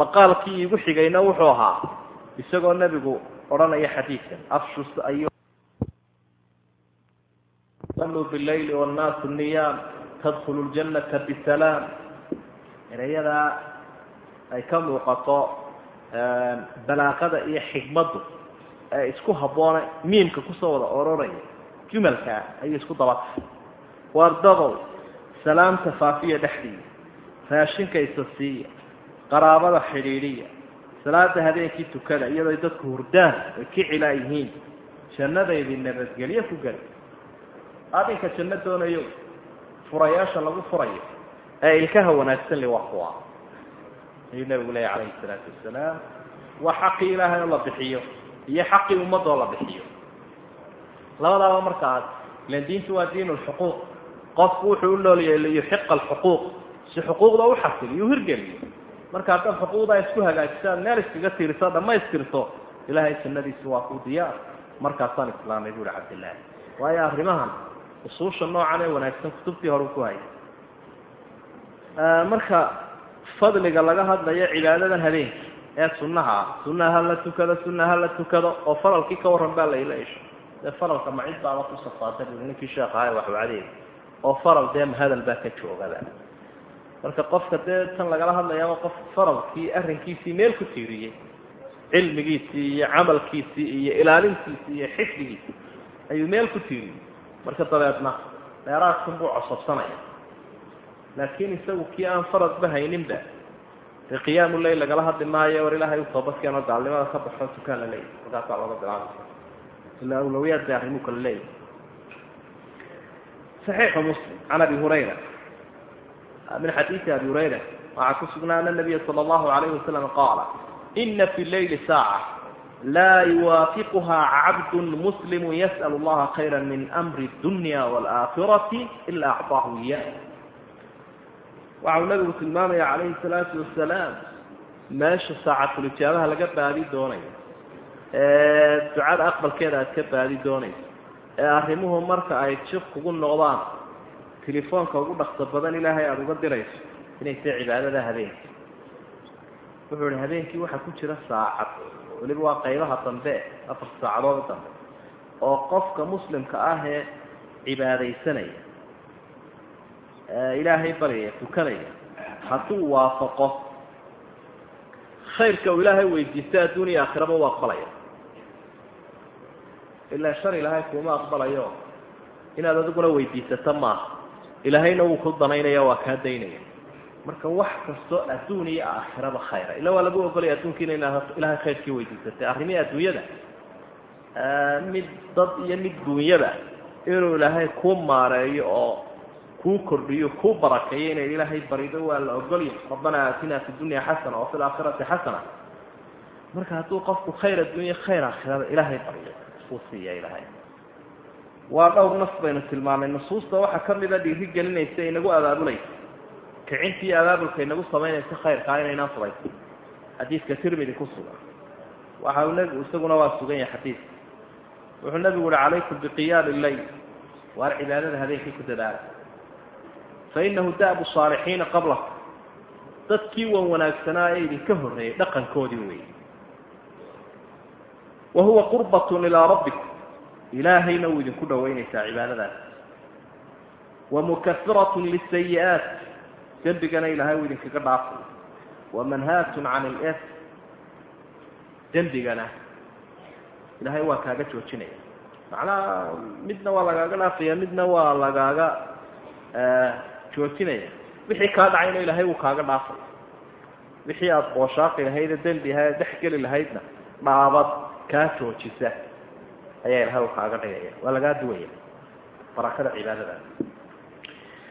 maqaalkii iigu xigayna wuxuu ahaa isagoo nebigu odhanaya xadiidkan afshus ay saluu billayli wannaasu niyaam tadkhulu ljanata bisalaam. Erayadaa ay ka muuqato balaaqada iyo xikmaddu ee isku habboona miimka ku soo wada ororaya jumalkaa ayay isku dabatay wardadow salaamta faafiya dhexdiiya raashinka isa siiya qaraabada xidhiidhiya. Salaada habeenkii tukada iyadoo dadku hurdaan ay ka cilaa yihiin jannadaydii nabadgelyo ku geli adinka janno doonayo furayaasha lagu furayo ee ilkaha wanaagsan le waa kuwa. Ayuu nabigu leeya calayhi salaatu wasalaam waa xaqii ilaahay oo la bixiyo iyo xaqii ummadoo la bixiyo. Labadaaba markaas ilan diintu waa diin lxuquuq qofku wuxuu u noolyahay liyuxiqa alxuquuq. Si xuquuqda u xasiliyo u hirgeliyo. Marka haddaad xuquuqdaa isku hagaajisaad meel iskaga tiirisa dhamaystirto ilaahay jannadiisi waa ku diyaar. Markaasaan islaamay bu uhi cabdillaahi waayo arrimahan usuusha noocan ee wanaagsan kutubtii hore ku hayay. Marka fadliga laga hadlayo cibaadadan habeenkii ee sunnaha sunnaha ha la tukado sunna ha la tukado oo faralkii ka warran baa layla isho dee faralka macid baaba ku safaata bui ninkii sheekh aha waxwacdeed oo faral dee mahadal baa ka joogaba marka qofka dee tan lagala hadlayaaba qof faralkii arrinkiisii meel ku tiiriyey. Cilmigiisii iyo camalkiisii iyo ilaalintiisii iyo xifdigiisii ayuu meel ku tiiriyey. Marka dabeedna dheeraadkan buu cosabsanaya laakiin isagu kii aan faradba hayninba dee qiyaamu leyl lagala hadli maayo war ilaahay u toobadkeenoo gaalnimada ka baxo tukaan la leeyahy markaasaa looga bilaabay ila awlawiyaad bay arrimuu kala leeyahy صaxiixu muslim can abi hurayra min xadiidi abi hurayra waxaa ku sugnaa ana nabiya sala allahu alayhi wasalam qaala ina fi leyli saaca laa yuwaafiquhaa cabdu muslimu yas'al allaha khayra min amri dunya waalaakhirati ila acطaahu iya waxa uu nabigu tilmaamaya calayhi salaatu wasalaam meesha saacatulijaabaha laga baadi doonayo ee ducada aqbalkeeda aad ka baadi doonayso ee arrimuhu marka ay jiq kugu noqdaan telefoonka ugu dhaqso badan ilaahay aada uga dirayso inay tahay cibaadada habeenkii. Wuxuu ihi habeenkii waxaa ku jira saacad weliba waa qaybaha dambe afar saacadood dambe oo qofka muslimka ah ee cibaadaysanaya ilaahay baryaya tukanaya hadduu waafaqo khayrka uu ilaahay weydiista adduuniya aakhiraba u aqbalaya ilaa shar ilaahay kuuma aqbalayo inaad adiguna weydiisato maaha ilaahayna wuu ku danaynaya waa kaa daynaya marka wax kastoo adduun iyo aakhiraba khayra ila waa lagu ogolaya adduunkiina ina ilaahay khayrkii weydiisatay arrimihii adduunyada mid dad iyo mid duunyaba inuu ilaahay kuu maareeyo oo kuu kordhiyo kuu barakeeyo inay ilaahay barido waa la ogolya rabbana aatina fi dunya xasana wa fi laakhirati xasana marka hadduu qofku khayr adduunya khayr aakhirada ilaahay baryo uu siiya ilaahay waa dhowr nas baynu tilmaamay. Nusuusta waxaa kamida dhiiri gelinaysa inagu abaabulaysa kicintii abaabulka inagu samaynaysa khayrkaa inaynaan sabaysan xadiidka tirmidi ku sugan. Waxa uu nebigu isaguna waa sugan yahay xadiidka wuxuu nebigu uhi calaykum biqiyaami leyl waar cibaadada habeenkii ku dadaala fainahu da'bu saalixiina qablakum dadkii wan wanaagsanaa ee idinka horreeyay dhaqankoodii weeyey wa huwa qurbatun ilaa rabbikum ilaahayna wuu idinku dhawaynaysaa cibaadadaas wa mukafiratun lisayi'aat dembigana ilaahay wuu idinkaga dhaafay wa manhaatun can ilf dembigana ilaahay waa kaaga joojinaya macnaha midna waa lagaaga dhaafaya midna waa lagaaga joojinaya wixii kaa dhacayna ilaahay wuu kaaga dhaafay wixii aada booshaaqi lahaydee dembi ahayd dhex geli lahaydna dhaabad kaa joojisa ayaa ilahay uu kaaga dhigaya waa lagaa duwaya. Barakada cibaadada.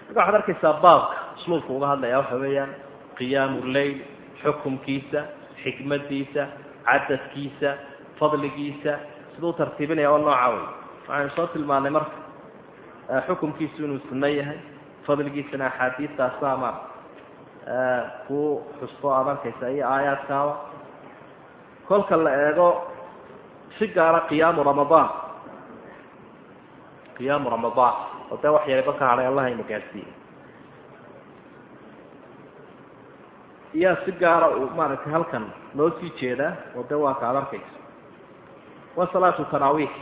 Marka waxaad arkaysaa baabka. Usluubka uga hadlaya waxa weeyaan qiyaamu leyl xukumkiisa xikmadiisa cadadkiisa fadligiisa. Siduu tartiibinaya oo nooca wey waxaynu soo tilmaanay marka xukumkiisu inuu sunno yahay fadligiisana axaadiistaasaa ma ku xusto aad arkaysa iyo aayaadkaaba kolka la eego si gaara qiyaamu ramadaan qiyaamu ramadaan oo dee wax yarayba ka hadhay allah aynu gaadsiiye iyaa si gaara uu maaragtay halkan loo sii jeedaa oo dee waa ka ad arkaysa waa salaatu taraawiix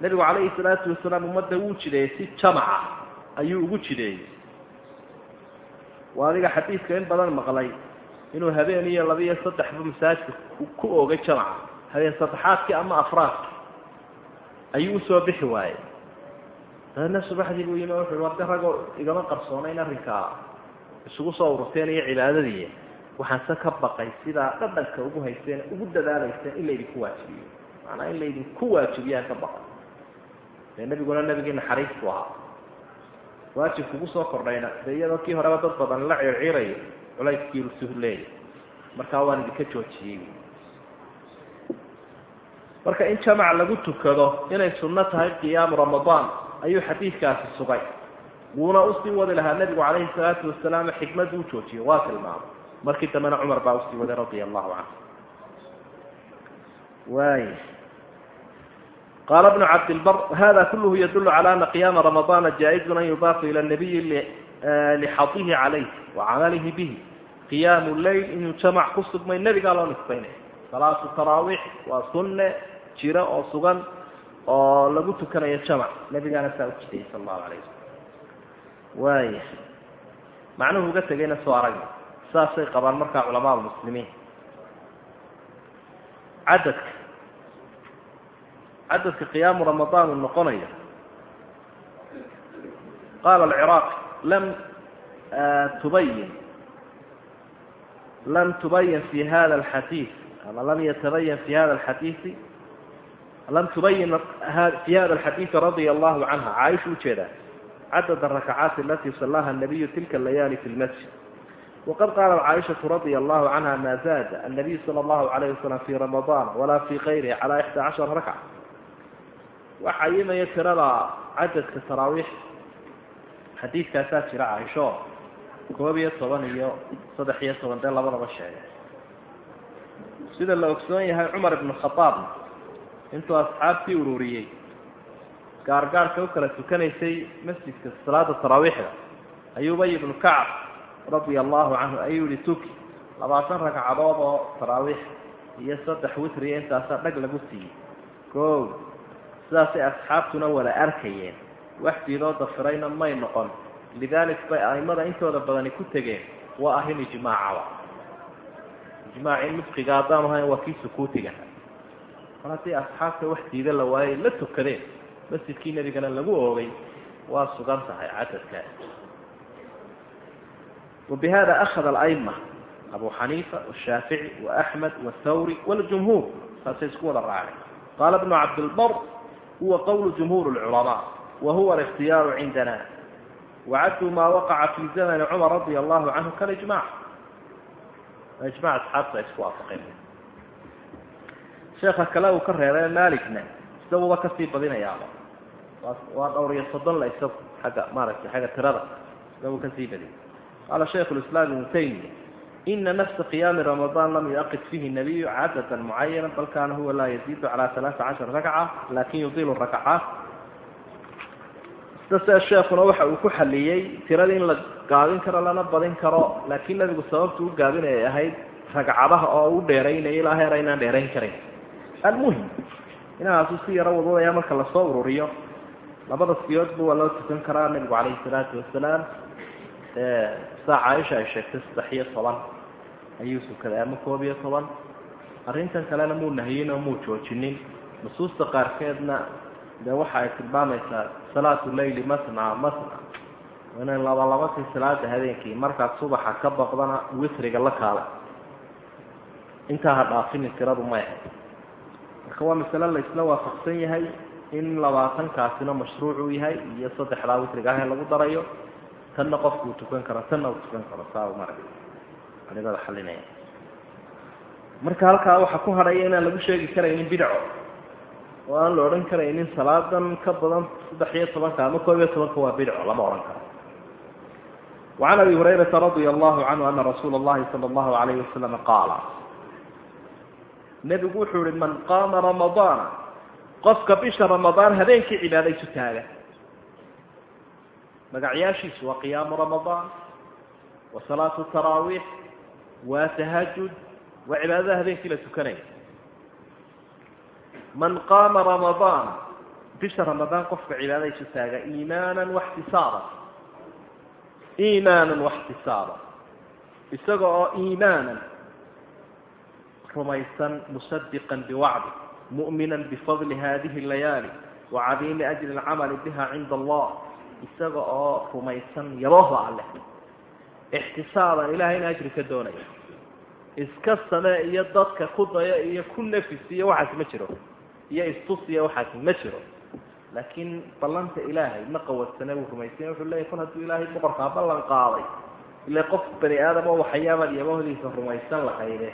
nebigu calayhi salaatu wasalaam ummadda wuu jideeyey si jamaca ayuu ugu jideeyey waa adiga xadiidka in badan maqlay inuu habeen iyo laba iyo saddexba masaajidka ku oogay jamaca habeen saddexaadkii ama afraadkii ayuu u soo bixi waayey dabeedna subaxdii buu yimi wuxu warde ragoo igama qarsoonayn arrinkaa isugu soo ururteen iyo cibaadadii waxaan se ka baqay sidaa dhadhanka ugu hayseen ugu dadaalayseen in laydinku waajibiyo maanaa in laydinku waajibiyaan ka baqay dee nebiguna nebigii naxariis buu ahaa waajib kugu soo kordhayna dee iyadoo kii horeba dad badan la circirayo culayskii suhleeya markaa waan idinka joojiyey marka in jamac lagu tukado inay sunno tahay qiyaamu ramadaan ayuu xadiidkaasi sugay. Wuuna u sii wadi lahaa nebigu calayhi salaatu wasalaam xikmaddu u joojiyey waa tilmaamay markii dambena cumar baa u sii waday radia allahu canhu waay. Qaala bnu cabdilbar hada kulluhu yadulu cala ana qiyaama ramadana jaa-izun an yudaafa ila nabiyi lixadihi calayh wa bihi. Qiyaamu leyl inuu jamac ku sugmay nebigaa loo nisbaynaya salaatu taraawiix waa sunne jiro oo sugan oo lagu tukanayo jamac. Nebigaana saa u jidayay sala allahu alayh wasalam waaya macnuhu uga tegayna soo aragna saasay qabaan markaa culamaa lmuslimiin cadadka cadadka qiyaamu ramadaan uu noqonayo qaala alciraaqi lam tubayin lam tubayin fi hada alxadiid ama lam yatabayan fi hada alxadiidi lam tubayin fi hada alxadiidi radia allahu canha caaisha u jeedaa cadad arakacaati alati salaha nabiyu tilka alayaali fi lmasjid waqad qaalat caaishatu radia allahu canha ma zaada annabiyu sala allahu alayh wasalam fi ramadaan walaa fi kayrihi calaa ixda cashara rakca waxaa yimaya tirada cadadka taraawiix xadiidkaasaa jira caaisho koob iyo toban iyo saddex iyo toban dee labadaba sheegay sida la ogsoon yahay cumar ibnu khadaabna intuu asxaabtii ururiyey gaargaarka u kala tukanaysay masjidka salaada taraawiixda ayuu ibnu kacab radia allahu canhu ayuu yihi tuki labaatan ragcadood oo taraawiix iyo saddex witriya intaasaa dhag lagu siiyey. Ko sidaasay asxaabtuna wada arkayeen. Wax diidoo dafirayna may noqon. Lidaalik bay aimada intooda badani ku tegeen. Waa arrin ijmaacaba ijmaacii nudqiga haddaan ahayn waa kii sukuutiga mar haddii asxaabta wax diida la waayay la tukadeen masjidkii nebigana lagu oogay waa sugan tahay cadadkaas wabihada akhada alaima abu xaniifa washaafici waaxmed wاthawri waljumhuur saasay isku wada raaceen qaala bnu cabdilbar huwa qwl jumhuur اlculamaa wa huwa اlاkhtiyaaru cindana wacaduu maa waqaca fi zamani cumar radia allahu canhu kalijmac ijmac asxaabta ay isku waafaqeen sheeka kale uu ka reebay malikna isaguba ka sii badinayaaba. Waa dhowr iyo soddon la isagu xagga maaragtay xagga tirada isagu ka sii badiyay qaala shaykh lislaam ibnu taymiya ina nafsa qiyaami ramadaan lam yuaqid fihi nabiyu cadada mucayana bal kana huwa laa yaziidu cala alaaa cashar rakca laakiin yudilu rakacaat sida sheekuna waxa uu ku xaliyey tirada in la gaabin karo lana badin karo laakiin nabigu sababtu u gaabinayay ahayd ragcadaha oo u dheeraynaya ilaa heer aynaan dheerayn karayn almuhim inahaasu si yaro wadwadaya marka la soo ururiyo. Labada siyoodba waa loo tukan karaa nabigu calayhi salaatu wasalaam saa caaisha ay sheegtay saddex iyo toban. Ayuu tukaday ama koob iyo toban. Arrintan kalena muu nahiyin oo muu joojinin. Nusuusta qaarkeedna dee waxa ay tilmaamaysaa salaatu leyli masna masna inay laba labakii salaada habeenkii markaad subaxa ka baqdana witriga la kaala. Intaa ha dhaafinin tiradu may ahayd marka waa masale laysla waafaqsan yahay in labaatankaasina mashruuc uu yahay iyo saddexdaa witriga ah ee lagu darayo tanna qofku uu tukan karo tanna uu tukan karo saa mara culimada xalinaya marka halkaa waxaa ku hadhaya inaan lagu sheegi karaynin bidco oo aan la odhan karaynin salaadan ka badan saddex iyo tobanka ama koob iyo tobanka waa bidco lama odhan karo وعn abi هurayرaةa radي الlahu canhu ana rasuula الlahi salى الlahu عalayه waslama qaala nebigu wuxuu ihi man qaama ramadaana qofka bisha ramadaan habeenkii cibaadaysu taaga. Magacyaashiisu waa qiyaamu ramadaan wa salaatu taraawiix waa tahajud waa cibaadada habeenkii la tukanaya man qaama ramadaan bisha ramadaan qofka cibaadaysu taaga iimaana waxtisaaban iimaana waxtisaaban isaga oo iimaanan rumaysan musadiqan biwacdi mu'minan bifadli hadihi layaali wacadiimi ajri alcamali biha cinda allah isaga oo rumaysan yaboohda alleh. Ixtisaaban ilahayna ajri ka doonaya iska samee iyo dadka ku daya iyo ku nafis iyo waxaas ma jiro iyo istus iyo waxaas ma jiro. Laakiin ballanta ilaahay ma qawadsane buu rumaysanya wuxuu leeyahy kol hadduu ilaahay boqorkaa ballan qaaday ile qof bani aadam oo waxyaabaad yabohdiisa rumaysan lahayde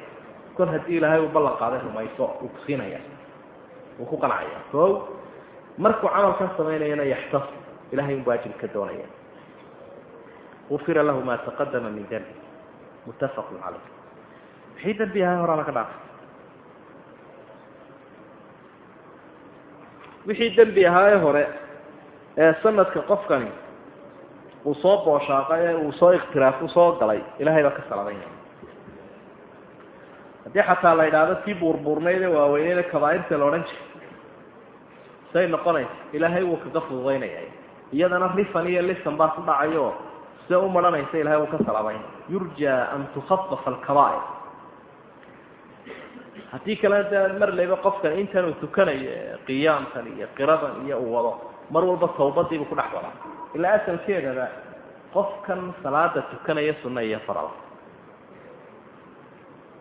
kol haddii ilaahay uu ballan qaaday rumayso uu ku siinaya wuu ku qancaya o markuu camalkan samaynayana yaxtas ilahay unbu ajri ka doonaya. Ufira lahu ma taqadama min dembi muttafaqun caleyh wixii dembi ahay horaana ka dhaafay wixii dembi ahaaye hore ee sanadka qofkani uu soo booshaaqay ee uu soo ikhtiraaf u galay ilahay baa ka saladaynaya haddii xataa la idhaahdo tii buurbuurnayde waaweyneyda kabaairta la odhan jiray. Say noqonaysa ilaahay wuu kaga fududaynaya iyadana rifan iyo lisan baa ku dhacayo. Sida u maranaysa ilahay wuu ka saladaynaya yurja an tukhafafa alkabaa'ir. Haddii kale de mar leyba qofkan intanuu tukanayo qiyaamkan iyo qiradan iyo uu wado mar walba tawbadiibuu ku dhex wadaa. Ilaa asalkeedaba qofkan salaada tukanaya sunna iyo faral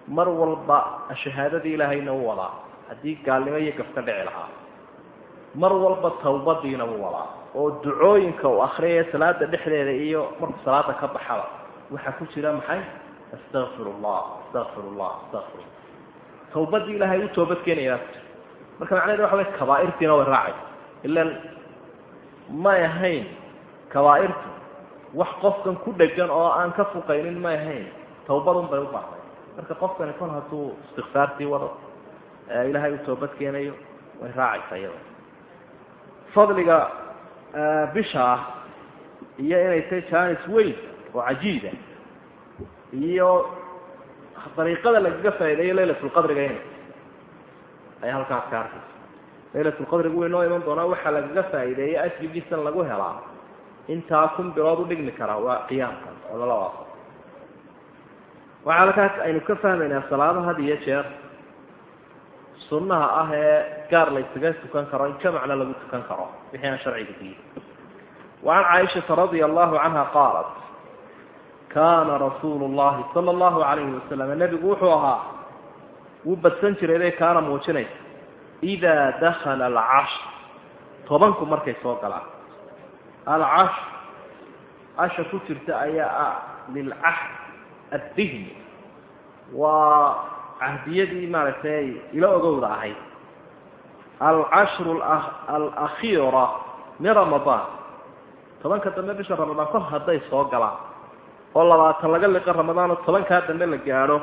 mar walba shahaadadii ilaahayna u wadaa. Haddii gaalnimo iyo gaf ka dhici lahaa. Mar walba tawbadiina u wadaa. Oo ducooyinka uu akriyaya salaada dhexdeeda iyo markuu salaada ka baxaba. Waxaa ku jira maxay? Astaqfir llah astaqfir llah astaqfir tawbadii ilaahay u toobad keenayaa ku jira marka macnaheed waxa way kabaairtiina way raacay. Ilan may ahayn kabaairtu wax qofkan ku dhegan oo aan ka fuqaynin may ahayn tawbadun bay u baahday marka qofkani kol hadduu istikfaartii wado ilaahay u toobad keenayo way raacaysa iyada. Fadliga bisha ah iyo inay tahay janis weyn oo cajiiba iyo dariiqada lagaga faa'ideeyo laylatulqadriga inay ayaa halkaas ka arkaysa laylatulqadriga way noo iman doonaa waxaa lagaga faa'iideeya ajrigiisan lagu helaa. Intaa kun bilood u dhigmi karaa waa lala waafo waxaa halkaas aynu ka fahmaynaa salaada had iyo jeer. Sunnaha ah ee gaar la ysaga tukan karo in jamacna lagu tukan karo wixii aan sharciga diiday wacan caaishata radia allahu canha qaalat kaana rasuulu llahi sala allahu alayhi wasalam nebigu wuxuu ahaa wuu badsan jiray bay kaana muujinaysa idaa dakala alcashr tobanku markay soo galaan. Alcashr casha ku jirta ayaa ah lilcahd addihni waa cahdiyadii maaragtay ilo ogowda ahayd alcashru alakhiira min ramadaan tobanka dambe bisha ramadaan kol hadday soo galaan oo labaatan laga liqo ramadaan oo tobankaa dambe la gaadho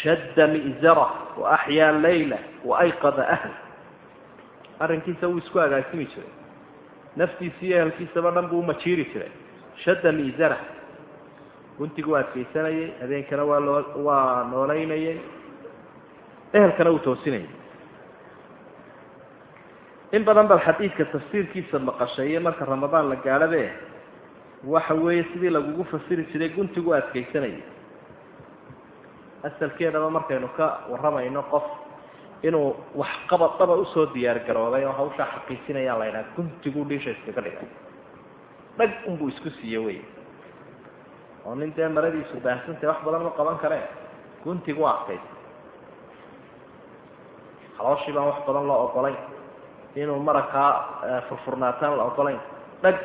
shadda mi'zara wa axyaa layla wa ayqada ahla arrinkiisa wuu isku agaasimi jiray naftiisa iyo ehelkiisaba dhan buu umajiiri jiray shadda guntigu adkaysanayay habeenkana waa loo waa noolaynayay ehelkana wuu toosinayay in badan bal xadiidka tafsiirkiisa maqashaye marka ramadaan la gaadhabe waxa weeye sidii lagugu fasiri jiray guntigu adkaysanayay. Asalkeedaba markaynu ka warramayno qof inuu waxqabadaba u soo diyaar garooday oo hawshaa xaqiijinayaan la ydhaha guntiguu dhiisha iskaga dhigay dhag unbuu isku siiye wey oo nin dee maradiisu baahsantay wax badan ma qaban kareen. Guntigu adkaysa halooshii baan wax badan loo ogolayn inuu marakaa furfurnaataan la ogolayn dhag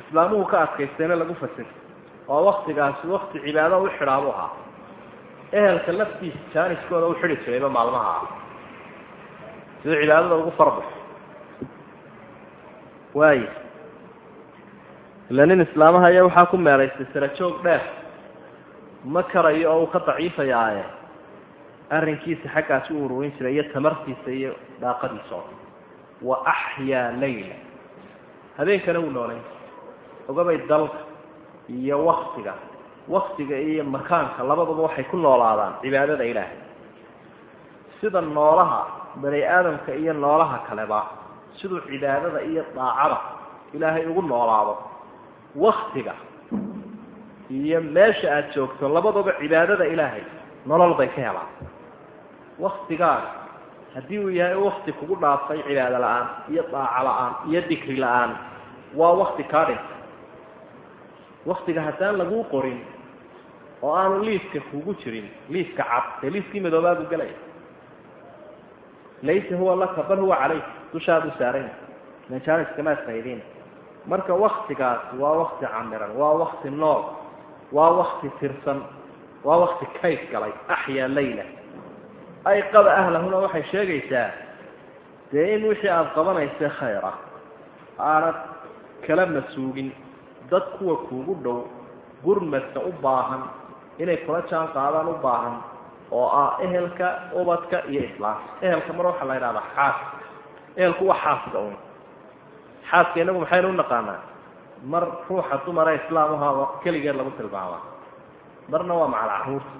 islaamuhu ka adkaystayna lagu fasir oo waktigaasi wakti cibaado u xidhaabuu ahaa. Ehelka laftiisa jaaniskooda u xidhi jirayba maalmaha ah siduu cibaadada ugu farbaxo waay ila nin islaamaha iyo waxaa ku meeraystay sarajoog dheer. Ma karayo oo uu ka daciifayaaye arrinkiisa xaggaasi u ururin jiray iyo tamartiisa iyo dhaaqadiisa oo wa axyaa layla. Habeenkana wuu noolayn ogabay dalka iyo waktiga waktiga iyo makaanka labadaba waxay ku noolaadaan cibaadada ilaahay. Sida noolaha bani aadamka iyo noolaha kaleba siduu cibaadada iyo daacada ilaahay ugu noolaado waktiga iyo meesha aada joogto labadaba cibaadada ilaahay nolol bay ka helaan. Waktigaaga haddii uu yahay wakti kugu dhaafay cibaado la'aan iyo daaco la'aan iyo dikri la'aan waa wakti kaa dhinta waktiga haddaan laguu qorin oo aanu liiska kugu jirin liiska cad dee liiskii madoobaadu gelaya laysa huwa laka bal huwa calayk dushaadu saaranya majaliskamaad faydin marka waktigaas waa wakti camiran waa wakti nool waa wakti tirsan waa wakti kayd galay axyaa layla. Ay qada ahlahuna waxay sheegaysaa dee in wixii aada qabanaysa khayra aanad kala masuugin dad kuwa kuugu dhow gurmadka u baahan inay kula jaan qaadaan u baahan oo ah ehelka ubadka iyo islaamka ehelka mar waxaa la yidhahdaa xaaska ehelku waa xaaska un xaaska inagu maxaynu u naqaanaa? Mar ruuxa dumara islaamaha keligeed lagu tilmaamaa marna waa macal carruurta.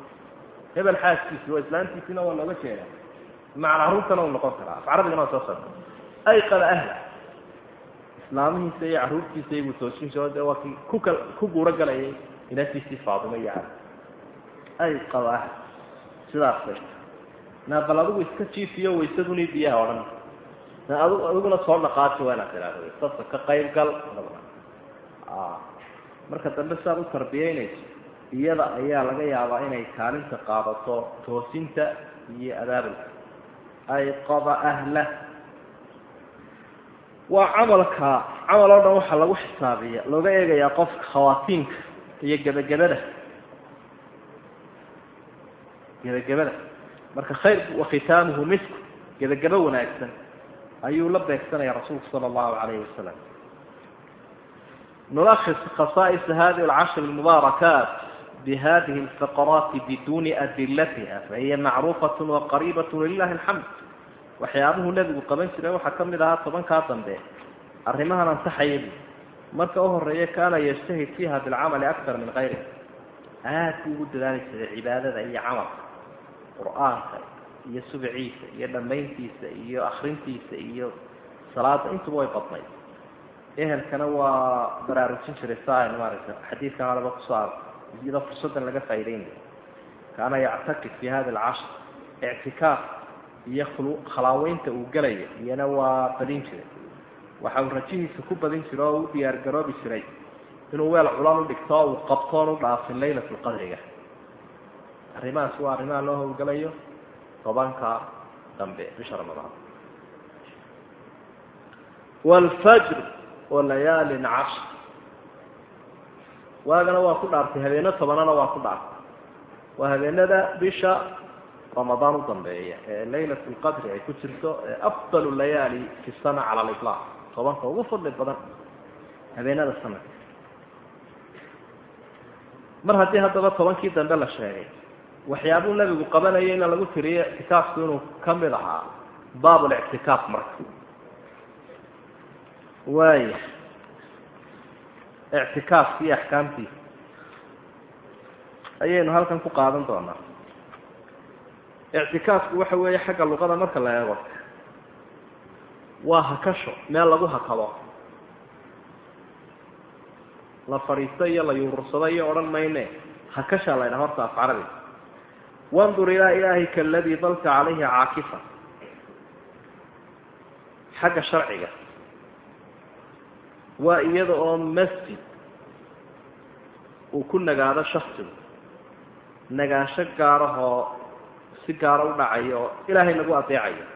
Hebel xaaskiisi waa islaamtiisina waa looga jeeda macal caruurtana uu noqon karaa. Af carabigana waa soo socda ay qada ahla. Islaamihiisa iyo caruurtiisa ibuu toosinso de waa kii kuka ku guuro galayay inatiisii faadimo iyo cali. Ay qada ahla sidaasay na bal adigu iska jiifiyo waysaduni biyaha o dhan adiguna soo dhaqaaji waa inaad tidhaahdo. Dadka ka qayb gal marka dambe siaad u tarbiyeynayso iyada ayaa laga yaabaa inay kaalinta qaadato toosinta iyo abaabulka ay qada ahla. Waa camalka camal oo dhan waxaa lagu xisaabiya looga eegayaa qofka khawaatiinka iyo gebagabada. Gebagabada. Marka khayr wakhitaamuhu misku gebagabo wanaagsan ayuu la beegsanaya rasuulku sala allahu calayhi wasalam nulakhis khasaa'is hadihi alcashri almubaarakaat bihadihi alfaqaraati biduni adilatiha fahiya macruufat waqariibat lilahi alxamd waxyaabuhu nebigu qaban jiray waxaa ka mid ahaa tobankaa dambe. Arrimahan ansaxaya marka u horreeya kaana yajtahid fiiha bilcamali aktar min kayri aad buu ugu dadaali jiray cibaadada iyo camalka qur'aanka iyo subciisa iyo dhammayntiisa iyo akrintiisa iyo salaada intuba way badnayd. Ehelkana waa baraarujin jiray sa aynu maaragta xadiidkan horeba ku soo ar iyadoo fursaddan laga faa'idaynay kaana yactakid fi hada alcashr. Ictikaaf iyo khalaaweynta uu gelaya iyana waa badin jiray. Waxa uu rajihiisa ku badin jiray oo u diyaar garoobi jiray inuu weel culan u dhigto oo uu qabtoon u dhaafin laylat lqadriga arrimahaas waa arrimaha loo howlgalayo tobanka dambe bisha ramadaan wlfajr walayaalin cashr. Waagana waa ku dhaartay habeeno tobanana waa ku dhaartay. Waa habeenada bisha ramadaan u dambeeya ee laylat lqadri ay ku jirto ee afdal layaali fi sana cala aliطlaaq tobanka ugu fadli badan habeenada sanadka. Mar haddii haddaba tobankii dambe la sheegay waxyaabuu nabigu qabanayay ina lagu tiriyo ictikaafku inuu ka mid ahaa baab lictikaaf marka. Waaya ictikaafki iyo axkaamtiisa ayaynu halkan ku qaadan doonaa. Ictikaafku waxa weeye xagga luqada marka la eego waa hakasho meel lagu hakado. La fadhiisto iyo la yuurursado iyo odhan mayne. Hakashaa la ydhaha horta af carabi wandur ilaa ilaahika aladii dalta calayhi caakifa xagga sharciga waa iyada oo masjid uu ku nagaado shaksigu nagaansho gaarahoo si gaaro u dhacayo oo ilaahay lagu adeecayo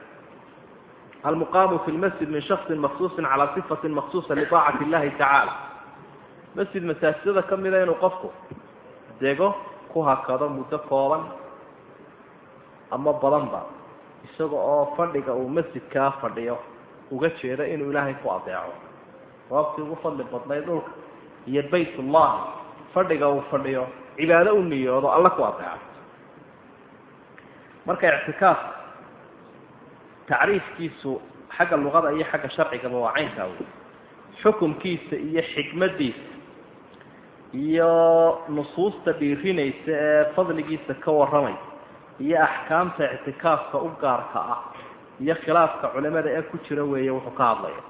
almuqaamu fi lmasjid min shaksin maksuusin calaa sifatin maksuusa liaacati illahi tacaala masjid masaajidada ka mida inuu qofku dego ku hakado muddo kooban ama badanba isaga oo fadhiga uu masjidkaa fadhiyo uga jeeda inuu ilaahay ku adeeco. Sababtii ugu fadli badnayd dhulka iyo baytullahi fadhiga uu fadhiyo cibaado u niyoodo alla ku adeeco. Marka ictikaaf tacriifkiisu xagga luqada iyo xagga sharcigaba waa caynkaa wey xukumkiisa iyo xikmadiisa iyo nusuusta dhiirinaysa ee fadligiisa ka warramay iyo axkaamta ictikaafka u gaarka ah iyo khilaafka culimada ee ku jira weeye wuxuu ka hadlaya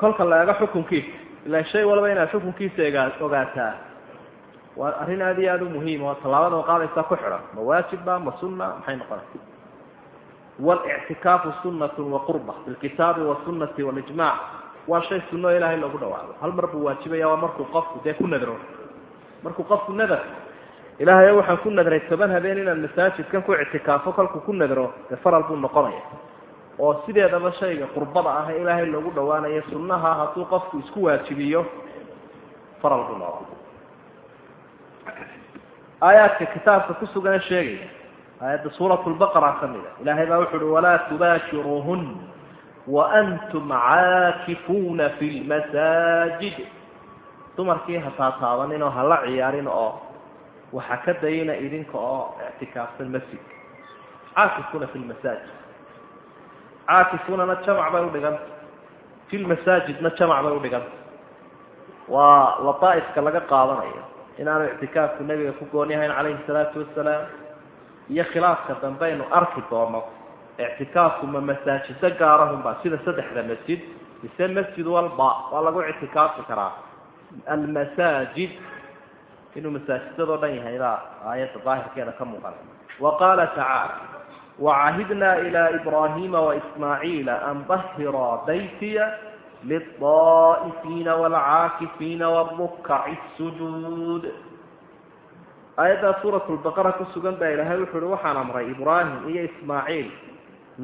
kolka la eego xukunkiisa ilaa shay walba inaad xukunkiisa ogaataa waa arrin aada iyo aada u muhiima oo tallaabada qaadaysaa ku xidhan ma waajibba ma sunna maxay noqonaysa? Walictikaafu sunnatu waqurba bilkitaabi wasunati walijmac waa shay sunno ilaahay loogu dhawaado. Hal mar buu waajibaya waa markuu qofku dee ku nadro markuu qofku nadar ilaahay waxaan ku nadray toban habeen inaan masaajidkan ku ictikaafo kolkuu ku nadro dee faral buu noqonaya. Oo sideedaba shayga qurbada ah ilaahay loogu dhawaanayo sunnaha hadduu qofku isku waajibiyo faral buu noqon. Aayaadka kitaabka ku sugan sheegaya aayadda suurat lbaqara ka mida ilaahay baa wuxu uhi walaa tubaashiruuhun waantum caakifuuna fi lmasaajid dumarkii ha taataabanin oo hala ciyaarin oo waxa ka dayina idinka oo ictikaafsan masjidka caakifuuna fi lmasaajid caakifuunana jamac bay udhiganta fi lmasaajidna jamac bay udhiganta waa lataaifka laga qaadanayo inaanu ictikaafku nebiga ku goon yahayn calayhi salaatu wasalaam iyo khilaafka dambaynu arki doono ictikaafku ma masaajido gaarahunba sida saddexda masjid mise masjid walba waa lagu ictikaafi karaa. Almasaajid inuu masaajidadoo dhan yahay baa aayadda daahirkeeda ka muuqana wa qaala tacaala wacahidnaa ilaa ibraahima waismaaciila an dahira baytiya lilطaa'ifiina waalcaakifiina warukaci sujuud. Aayaddaa suurat lbaqara ku sugan baa ilaahay wuxu uhi waxaan amray ibraahim iyo ismaaciil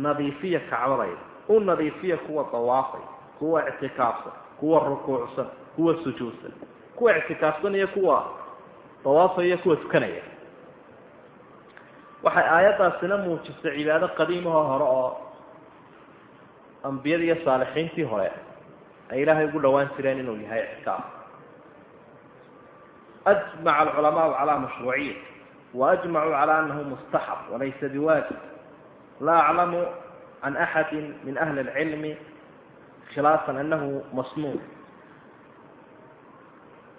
nadiifiya kacbadayda u nadiifiya kuwa dawaafay kuwa ictikaafsan kuwa rukuucsan kuwa sujuudsan kuwa ictikaafsan iyo kuwa dawaafaya kuwa tukanaya waxay aayaddaasina muujisay cibaado qadiimaho hore oo ambiyadii iyo saalixiintii hore ay ilaahay ugu dhawaan jireen inuu yahay ictikaaf ajmaca alculamaau calaa mashruuciyat waajmacuu calaa annahu mustaxab walaysa biwaajib laa aclamu can axadi min ahli اlcilmi khilaafan annahu masnuun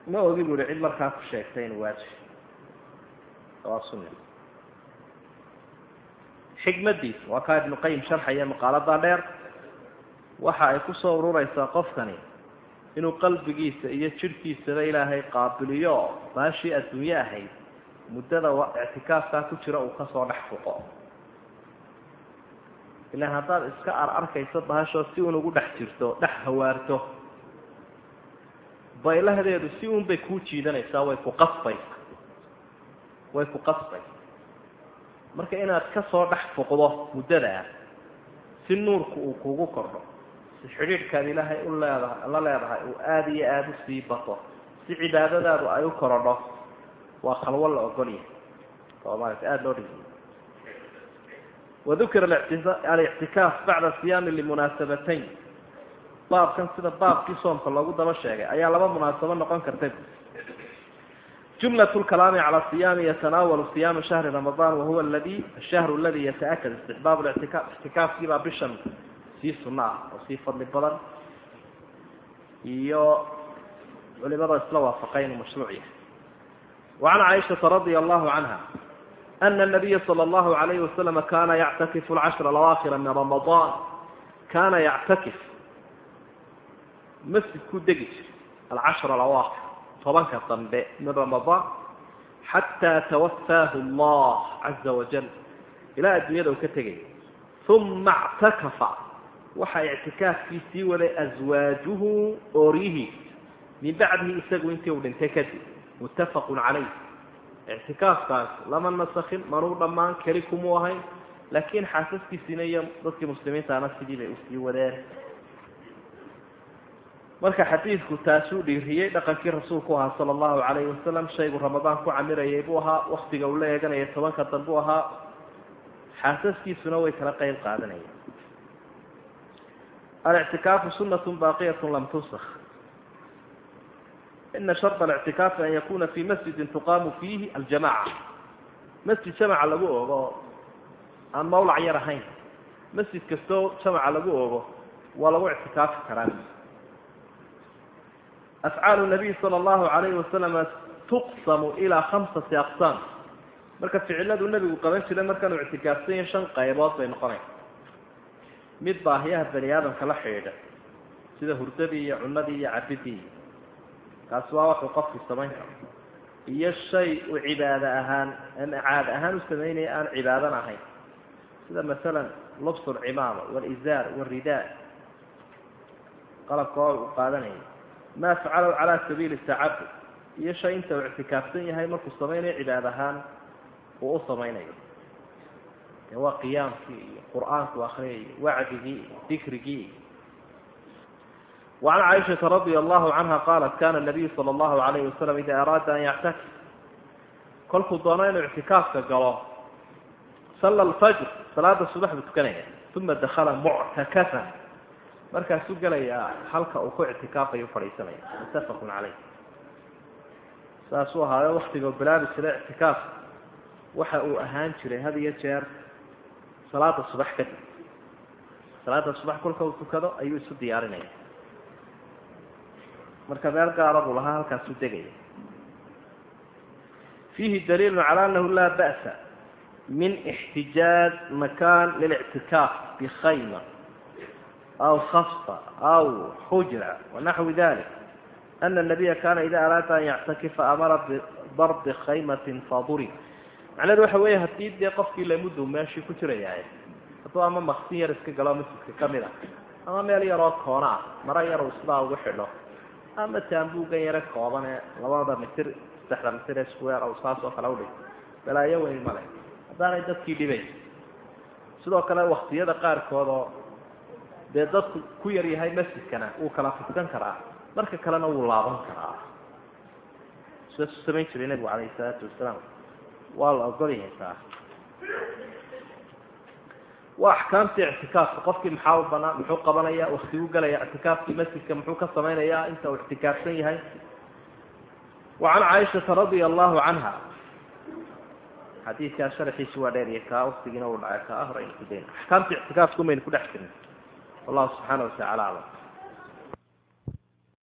ma ogi buri cid markaa ku sheegtay in waajib waa sunna xikmaddiisa waa kaa ibnu qayim sharxaya maqaalada dheer. Waxa ay ku soo ururaysaa qofkani inuu qalbigiisa iyo jidhkiisaba ilaahay qaabiliyo oo baashii adduunye ahayd muddada ictikaafkaa ku jira uu ka soo dhex fuqo. Ilaan haddaad iska ar arkayso bahashoo si un ugu dhex jirto dhex hawaarto baylahadeedu si un bay kuu jiidanaysaa way ku qasbaysa way ku qasbaysa marka inaad ka soo dhex fuqdo muddadaa si nuurku uu kugu kordho si xidhiidhkaad ilaahay u leedahay la leedahay uu aada iyo aada u sii bato si cibaadadaadu ay u korodho waa khalwo la ogolyahay oo maarata aada loo dhigay wadukira alictikaaf bacda siyaami limunaasabatayn baabkan sida baabkii soomka loogu daba sheegay ayaa laba munaasabo noqon karta جملة الكلام على الصيام يتناول صيام شهر رمضان وهو الذي الشهر الذي يتأكد استحباب الاعتكاف اعتكاف كيبا بشن في صناع وفي فضل البدن iyo culimada isla waafaqayn mashruuciya وعن عائشة رضي الله عنها أن النبي صلى الله عليه وسلم كان يعتكف العشر الأواخر من رمضان masjid ku degi jiray alcashar alawaakhir tobanka dambe min ramadaan xataa tawafaahu allah caza wajal ilaa adduunyada uu ka tegayay uma actakafa waxa ictikaafkii sii waday aswaajuhu ooryihiisa min bacdihi isagu intii uu dhintay kadib muttafaqun calayh. Ictikaafkaas lama nasakin manuu dhammaan keli kumuu ahayn. Laakiin xaasaskiisiina iyo dadkii muslimiintaana sidii bay u sii wadeen marka xadiidku taasuu dhiiriyey dhaqankii rasuulku ahaa sala allahu calayhi wasalam shaygu ramadaan ku camirayay buu ahaa waktiga uu la eeganaya tobanka dambu ahaa. Xaasaskiisuna way kala qeyb qaadanayeen. Alictikaafu sunatun baaqiyat lam tusakh ina sharط اlictikaafi an yakuna fi masjidi tuqaamu fiihi aljamaca masjid jamaca lagu oogo aan mawlac yar ahayn. Masjid kastoo jamaca lagu oogo waa lagu ictikaafi karaa afcaalu nabiy sala allahu calayhi wasalama tuqsamu ilaa khamsati aqsaam marka ficiladu nebigu qaban jiray markaanu ictikaafsan yahay shan qaybood bay noqonaysa mid baahiyaha bani aadamka la xidhiidha sida hurdadii iyo cunadii iyo cabidii kaasi waa waxuu qofku samayn karo iyo shay uu cibaado ahaan ama caad ahaan u samaynaya aan cibaadan ahayn sida masalan lubs alcimaama walizaar waridaa qalabka oo uu qaadanaya ma afcalow calaa sabiili tacabud iyo shay inta uu ictikaafsan yahay markuu samaynayo cibaad ahaan uu u samaynayo. Dee waa qiyaamkii iyo qur'aanku akriya iyo wacdigii iyo dikrigii. Iyo wacan caaishata radia allahu canha qaalat kana nabiyu sala allahu alayhi wasalam idaa araada an yactakif. Kolkuu doono inuu ictikaafka galo salla alfajr salaada subaxbuu tukanaya uma dakala markaasuu gelayaa halka uu ku ictikaafayo fadhiisanaya mutafaqun caleyh saasuu ahaayo bilaabi jiray ictikaaf. Waxa uu ahaan jiray had iyo jeer salaada subax kadib salaada subax kolka uu tukado ayuu isu diyaarinaya marka meel gaara buu lahaa halkaasuu degaya fiihi daliilu calى anahu laa ba'sa min اxtijaaj makan lilictikaaf bkhayma aw khafta aw xujra wanaxwi dalik ana الnabiya kana ida araada an yactakifa amara bidarbi khaymatin fadurib macnahedu waxa weeye haddii dee qofkii lamudu meeshii ku jirayahay hadduu ama maksin yar iska galo masjidka ka mid a ama meel yaroo koona ah maro yar uu sidaa ugu xidho ama taambuugan yare kooban ee labada mitir saddexda mitir ee square aw saas oo kale udhig balaayo weyn male haddaanay dadkii dhibayn sidoo dee dadku ku yar yahay masjidkana wuu kala fidsan karaa. Marka kalena wuu laaban karaa. Sidaasuu samayn jiray nebigu calayhi salaatu wasalaam waa la ogol yahay. Taa waa axkaamtii ictikaafka. Qofkii maxaa banaa muxuu qabanaya? Waktiguu galaya? Ictikaafkii masjidka muxuu ka samaynayaa? Inta uu ictikaafsan yahay. Wa can caaishata radia allahu canha. Xadiidkaa sharxiisi waa dheer iyo kaa waktigiina uu dhacay kaa hore aynu ku axkaamtii ictikaafka umaynu ku dhex jirin wallahu subxaana watacala aclam